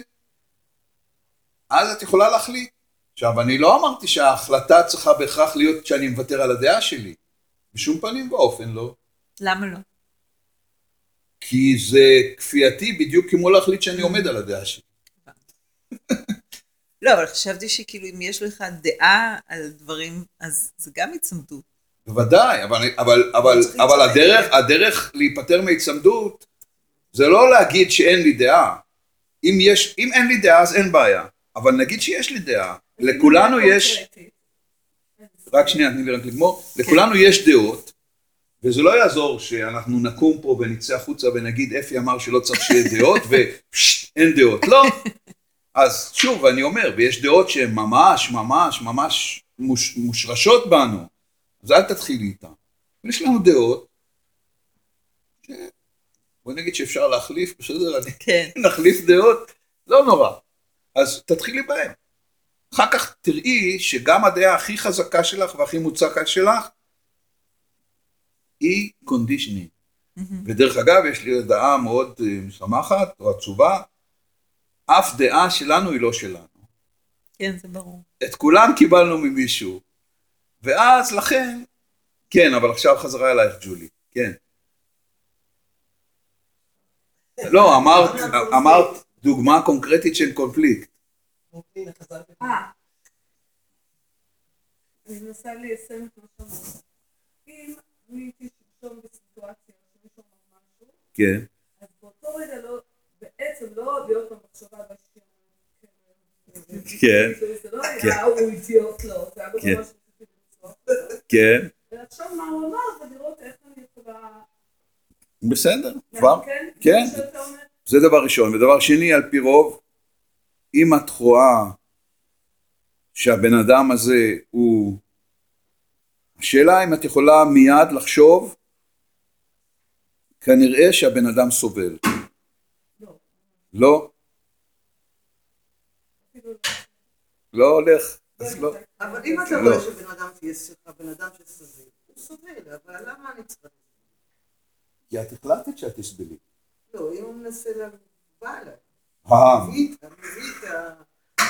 אז את יכולה להחליט. עכשיו, אני לא אמרתי שההחלטה צריכה בהכרח להיות שאני מוותר על הדעה שלי. בשום פנים ואופן לא. למה לא? כי זה כפייתי בדיוק כמו להחליט שאני עומד על הדעה שלי. לא, אבל חשבתי שכאילו אם יש לך דעה על דברים, אז זה גם היצמדות. בוודאי, אבל, אבל, אבל, אבל. הדרך, הדרך להיפטר מהיצמדות זה לא להגיד שאין לי דעה. אם, יש, אם אין לי דעה אז אין בעיה, אבל נגיד שיש לי דעה. לכולנו יש, רק שנייה, תני לי רק לגמור, לכולנו יש דעות, וזה לא יעזור שאנחנו נקום פה ונצא החוצה ונגיד אפי אמר שלא צריך שיהיה דעות ואין דעות, לא. אז שוב, אני אומר, ויש דעות שהן ממש, ממש, ממש מוש, מושרשות בנו, אז אל תתחילי איתן. יש לנו דעות, ש... בוא נגיד שאפשר להחליף, בסדר, כן. נחליף דעות, לא נורא. אז תתחילי בהן. אחר כך תראי שגם הדעה הכי חזקה שלך והכי מוצקה שלך היא conditioning. ודרך אגב, יש לי דעה מאוד אה, משמחת או עצובה, אף דעה שלנו היא לא שלנו. כן, זה ברור. את כולם קיבלנו ממישהו. ואז לכן, כן, אבל עכשיו חזרה אלייך ג'ולי. כן. לא, אמרת, אמרת דוגמה קונקרטית של קונפליקט. אה, אני מנסה ליישם את מה שאמרת. אם אני הייתי שלשום בסיטואציה שמישהו אמר משהו, כן, אז באותו רגע לא, לא להיות במחשבה. כן, זה לא כן. היה הוא אידיוט לא, זה היה כן. ממש לצחוק. כן, ולחשוב מה הוא אמר ולראות איך אני יכולה... בסדר, כבר. כן? כן. זה דבר ראשון. ודבר שני, על פי רוב, אם את רואה שהבן אדם הזה הוא... השאלה אם את יכולה מיד לחשוב, כנראה שהבן אדם סובל. לא. לא? הולך. אז לא. אבל אם אתה לא. רואה שבן אדם תהיה סליחה, בן אדם שסובל, הוא סובל, אבל למה אני צריכה... כי את החלטת שאת תסבלי. לא, אם הוא מנסה ל... בא אליי. אה, מביא את- מביא את ה-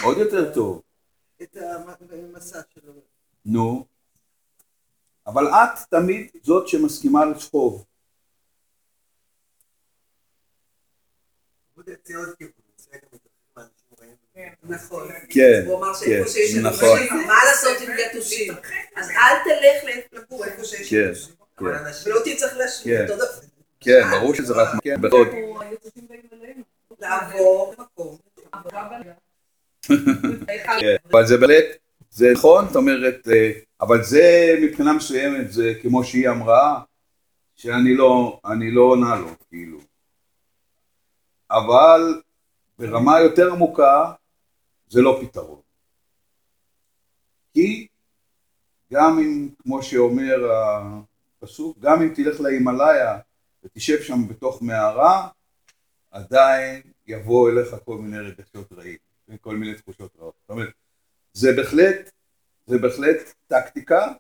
עוד יותר טוב. את המסע שלו. נו. אבל את תמיד זאת שמסכימה לשכוב. הוא יוצא עוד כיוון, הוא יוצא גם מתחיל מאנשים רעים. כן. נכון. כן, הוא אמר כן, שאיפה שיש נכון. אנשים, מה לעשות עם יתושים? אז אל תלך לגור איפה שיש כן, יתושים. כן. ולא תצטרך להשמיע כן. אותו דבר. כן, ברור שזה רק... כן. לעבור מקום. כן, אבל זה באמת, זה נכון, זאת אומרת, אה, אבל זה מבחינה מסוימת, זה כמו שהיא אמרה, שאני לא, אני לא עונה לו, כאילו. אבל ברמה יותר עמוקה, זה לא פתרון. כי גם אם, כמו שאומר הפסוק, גם אם תלך להימאליה ותשב שם בתוך מערה, עדיין יבואו אליך כל מיני רגשות רעים וכל מיני תחושות רעות. זאת אומרת, זה בהחלט, זה בהחלט טקטיקה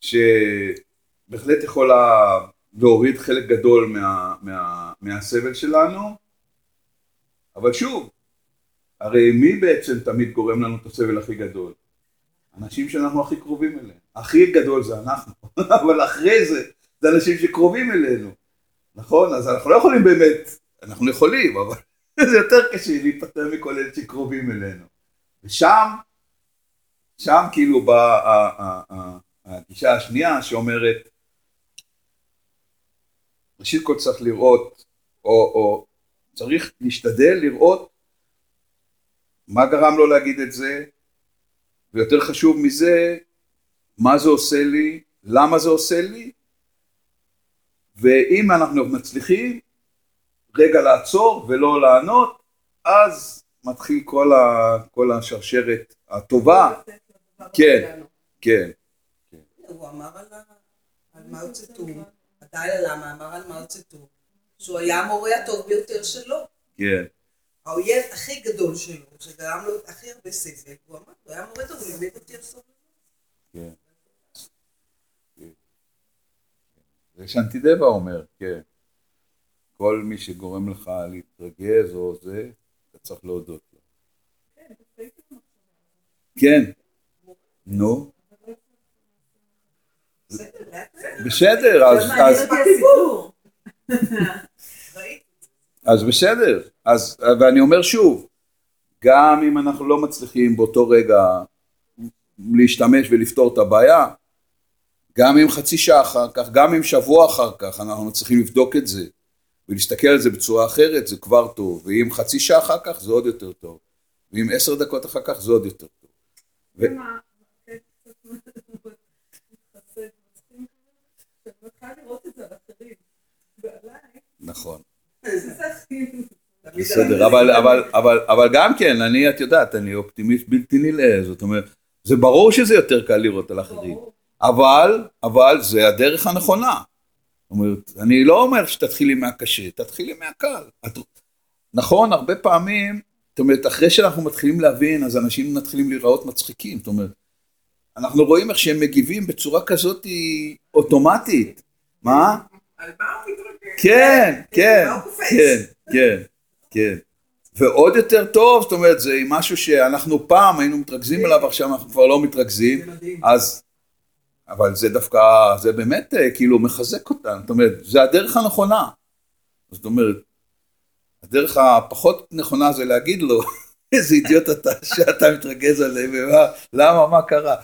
שבהחלט יכולה להוריד חלק גדול מה, מה, מהסבל שלנו, אבל שוב, הרי מי בעצם תמיד גורם לנו את הסבל הכי גדול? אנשים שאנחנו הכי קרובים אליהם. הכי גדול זה אנחנו, אבל אחרי זה, זה אנשים שקרובים אלינו. נכון? אז אנחנו לא יכולים באמת, אנחנו יכולים, אבל זה יותר קשה להיפטר מכל אלה שקרובים אלינו. ושם, שם כאילו באה הגישה השנייה שאומרת, ראשית כל צריך לראות, או, או צריך להשתדל לראות מה גרם לו להגיד את זה, ויותר חשוב מזה, מה זה עושה לי, למה זה עושה לי, ואם אנחנו מצליחים רגע לעצור ולא לענות, אז מתחיל כל, ה, כל השרשרת הטובה. כן. כן, הוא אמר על ה- על מאו צטום, הדלי למה אמר על מאו צטום, שהוא היה המורה הטוב ביותר שלו. כן, האויב הכי גדול שלו, שגרם לו הכי הרבה סבל, הוא אמר, הוא היה מורה טוב, הוא לימד אותי על סובלנות. כן. זה שאנטידבה אומר, כן. כל מי שגורם לך להתרגז או זה, אתה צריך להודות לו. כן. נו. בסדר, אז, אז, אז בסדר. אז, ואני אומר שוב, גם אם אנחנו לא מצליחים באותו רגע להשתמש ולפתור את הבעיה, גם אם חצי שעה אחר כך, גם אם שבוע אחר כך, אנחנו צריכים לבדוק את זה ולהסתכל על זה בצורה אחרת, זה כבר טוב, ואם חצי שעה אחר כך, זה עוד יותר טוב, ואם עשר דקות אחר כך, זה עוד יותר טוב. ו- נכון. בסדר, אבל, אבל, אבל, אבל גם כן, אני, את יודעת, אני אופטימיסט בלתי נלאה, זאת אומרת, זה ברור שזה יותר קל לראות על אחרים, אבל, אבל זה הדרך הנכונה. זאת אומרת, אני לא אומר שתתחילי מהקשה, תתחילי מהקל. את, נכון, הרבה פעמים, זאת אומרת, אחרי שאנחנו מתחילים להבין, אז אנשים מתחילים להיראות מצחיקים, זאת אומרת, אנחנו רואים איך שהם מגיבים בצורה כזאת אוטומטית. מה? על מה הוא מתרגש? כן, כן? כן, כן, כן. ועוד יותר טוב, זאת אומרת, זה משהו שאנחנו פעם היינו מתרכזים עליו, עכשיו אנחנו כבר לא מתרכזים, זה מדהים. אז אבל זה דווקא, זה באמת אה, כאילו מחזק אותה, זאת אומרת, זה הדרך הנכונה. זאת אומרת, הדרך הפחות נכונה זה להגיד לו, איזה אידיוט אתה, שאתה מתרגז עליהם, ומה, למה, מה קרה?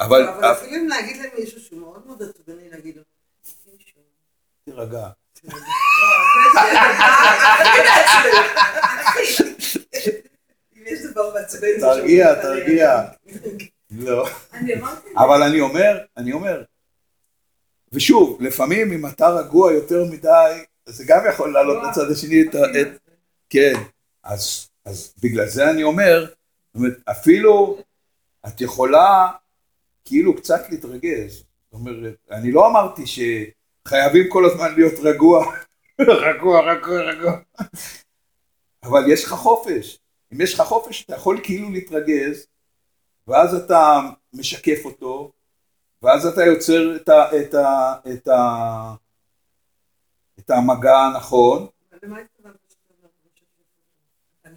אבל, אבל אפילו אם להגיד למישהו שהוא מאוד מאוד עצבני, להגיד לו, "מישהו, תירגע. תרגיע, תרגיע. לא. אבל אני אומר, אני אומר, ושוב, לפעמים אם אתה רגוע יותר מדי, זה גם יכול לעלות לצד השני את ה... כן, אז, בגלל זה אני אומר, אפילו את יכולה כאילו קצת להתרגז. זאת אומרת, אני לא אמרתי שחייבים כל הזמן להיות רגוע, רגוע, רגוע, רגוע, אבל יש לך חופש. אם יש לך חופש, אתה יכול כאילו להתרגז, ואז אתה משקף אותו, ואז אתה יוצר את, ה, את, ה, את, ה, את המגע הנכון.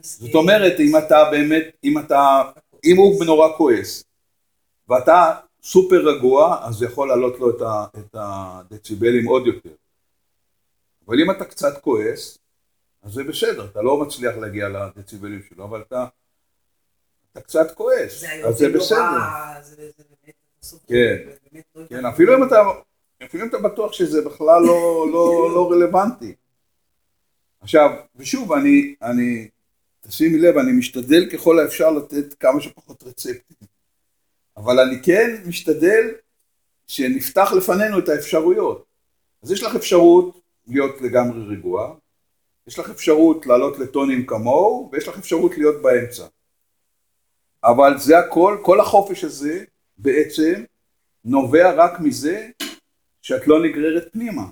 זאת. אומרת, אם אתה באמת, אם אתה, אם הוא נורא כועס, ואתה סופר רגוע, אז זה יכול להעלות לו את, ה, את הדציבלים עוד יותר. אבל אם אתה קצת כועס, אז זה בסדר, אתה לא מצליח להגיע לדציבלים שלו, אבל אתה, אתה קצת כועס, זה אז זה בסדר. זה זה באמת, כן. באמת לא כן, אפילו אם אתה, אפילו אם אתה בטוח שזה בכלל לא, לא, לא רלוונטי. עכשיו, ושוב, אני, אני, תשימי לב, אני משתדל ככל האפשר לתת כמה שפחות רצפטים. אבל אני כן משתדל שנפתח לפנינו את האפשרויות. אז יש לך אפשרות להיות לגמרי רגוע, יש לך אפשרות לעלות לטונים כמוהו, ויש לך אפשרות להיות באמצע. אבל זה הכל, כל החופש הזה בעצם נובע רק מזה שאת לא נגררת פנימה,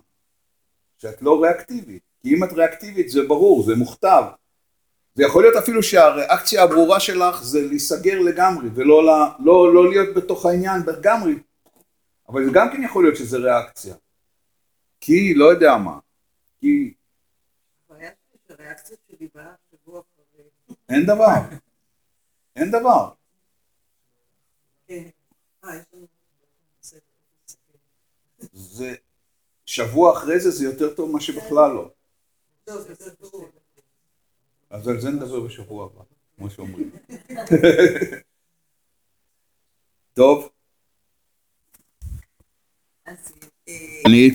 שאת לא ריאקטיבית. כי אם את ריאקטיבית זה ברור, זה מוכתב. זה יכול להיות אפילו שהריאקציה הברורה שלך זה להיסגר לגמרי ולא לא, לא, לא להיות בתוך העניין לגמרי. אבל זה גם כן יכול להיות שזה ריאקציה. כי לא יודע מה. כי. אין דבר. אין דבר. כן. אה. זה שבוע אחרי זה זה יותר טוב ממה שבכלל לא. טוב, זה ברור. אז על זה נדבר בשבוע הבא, כמו שאומרים. טוב. אז אה, אני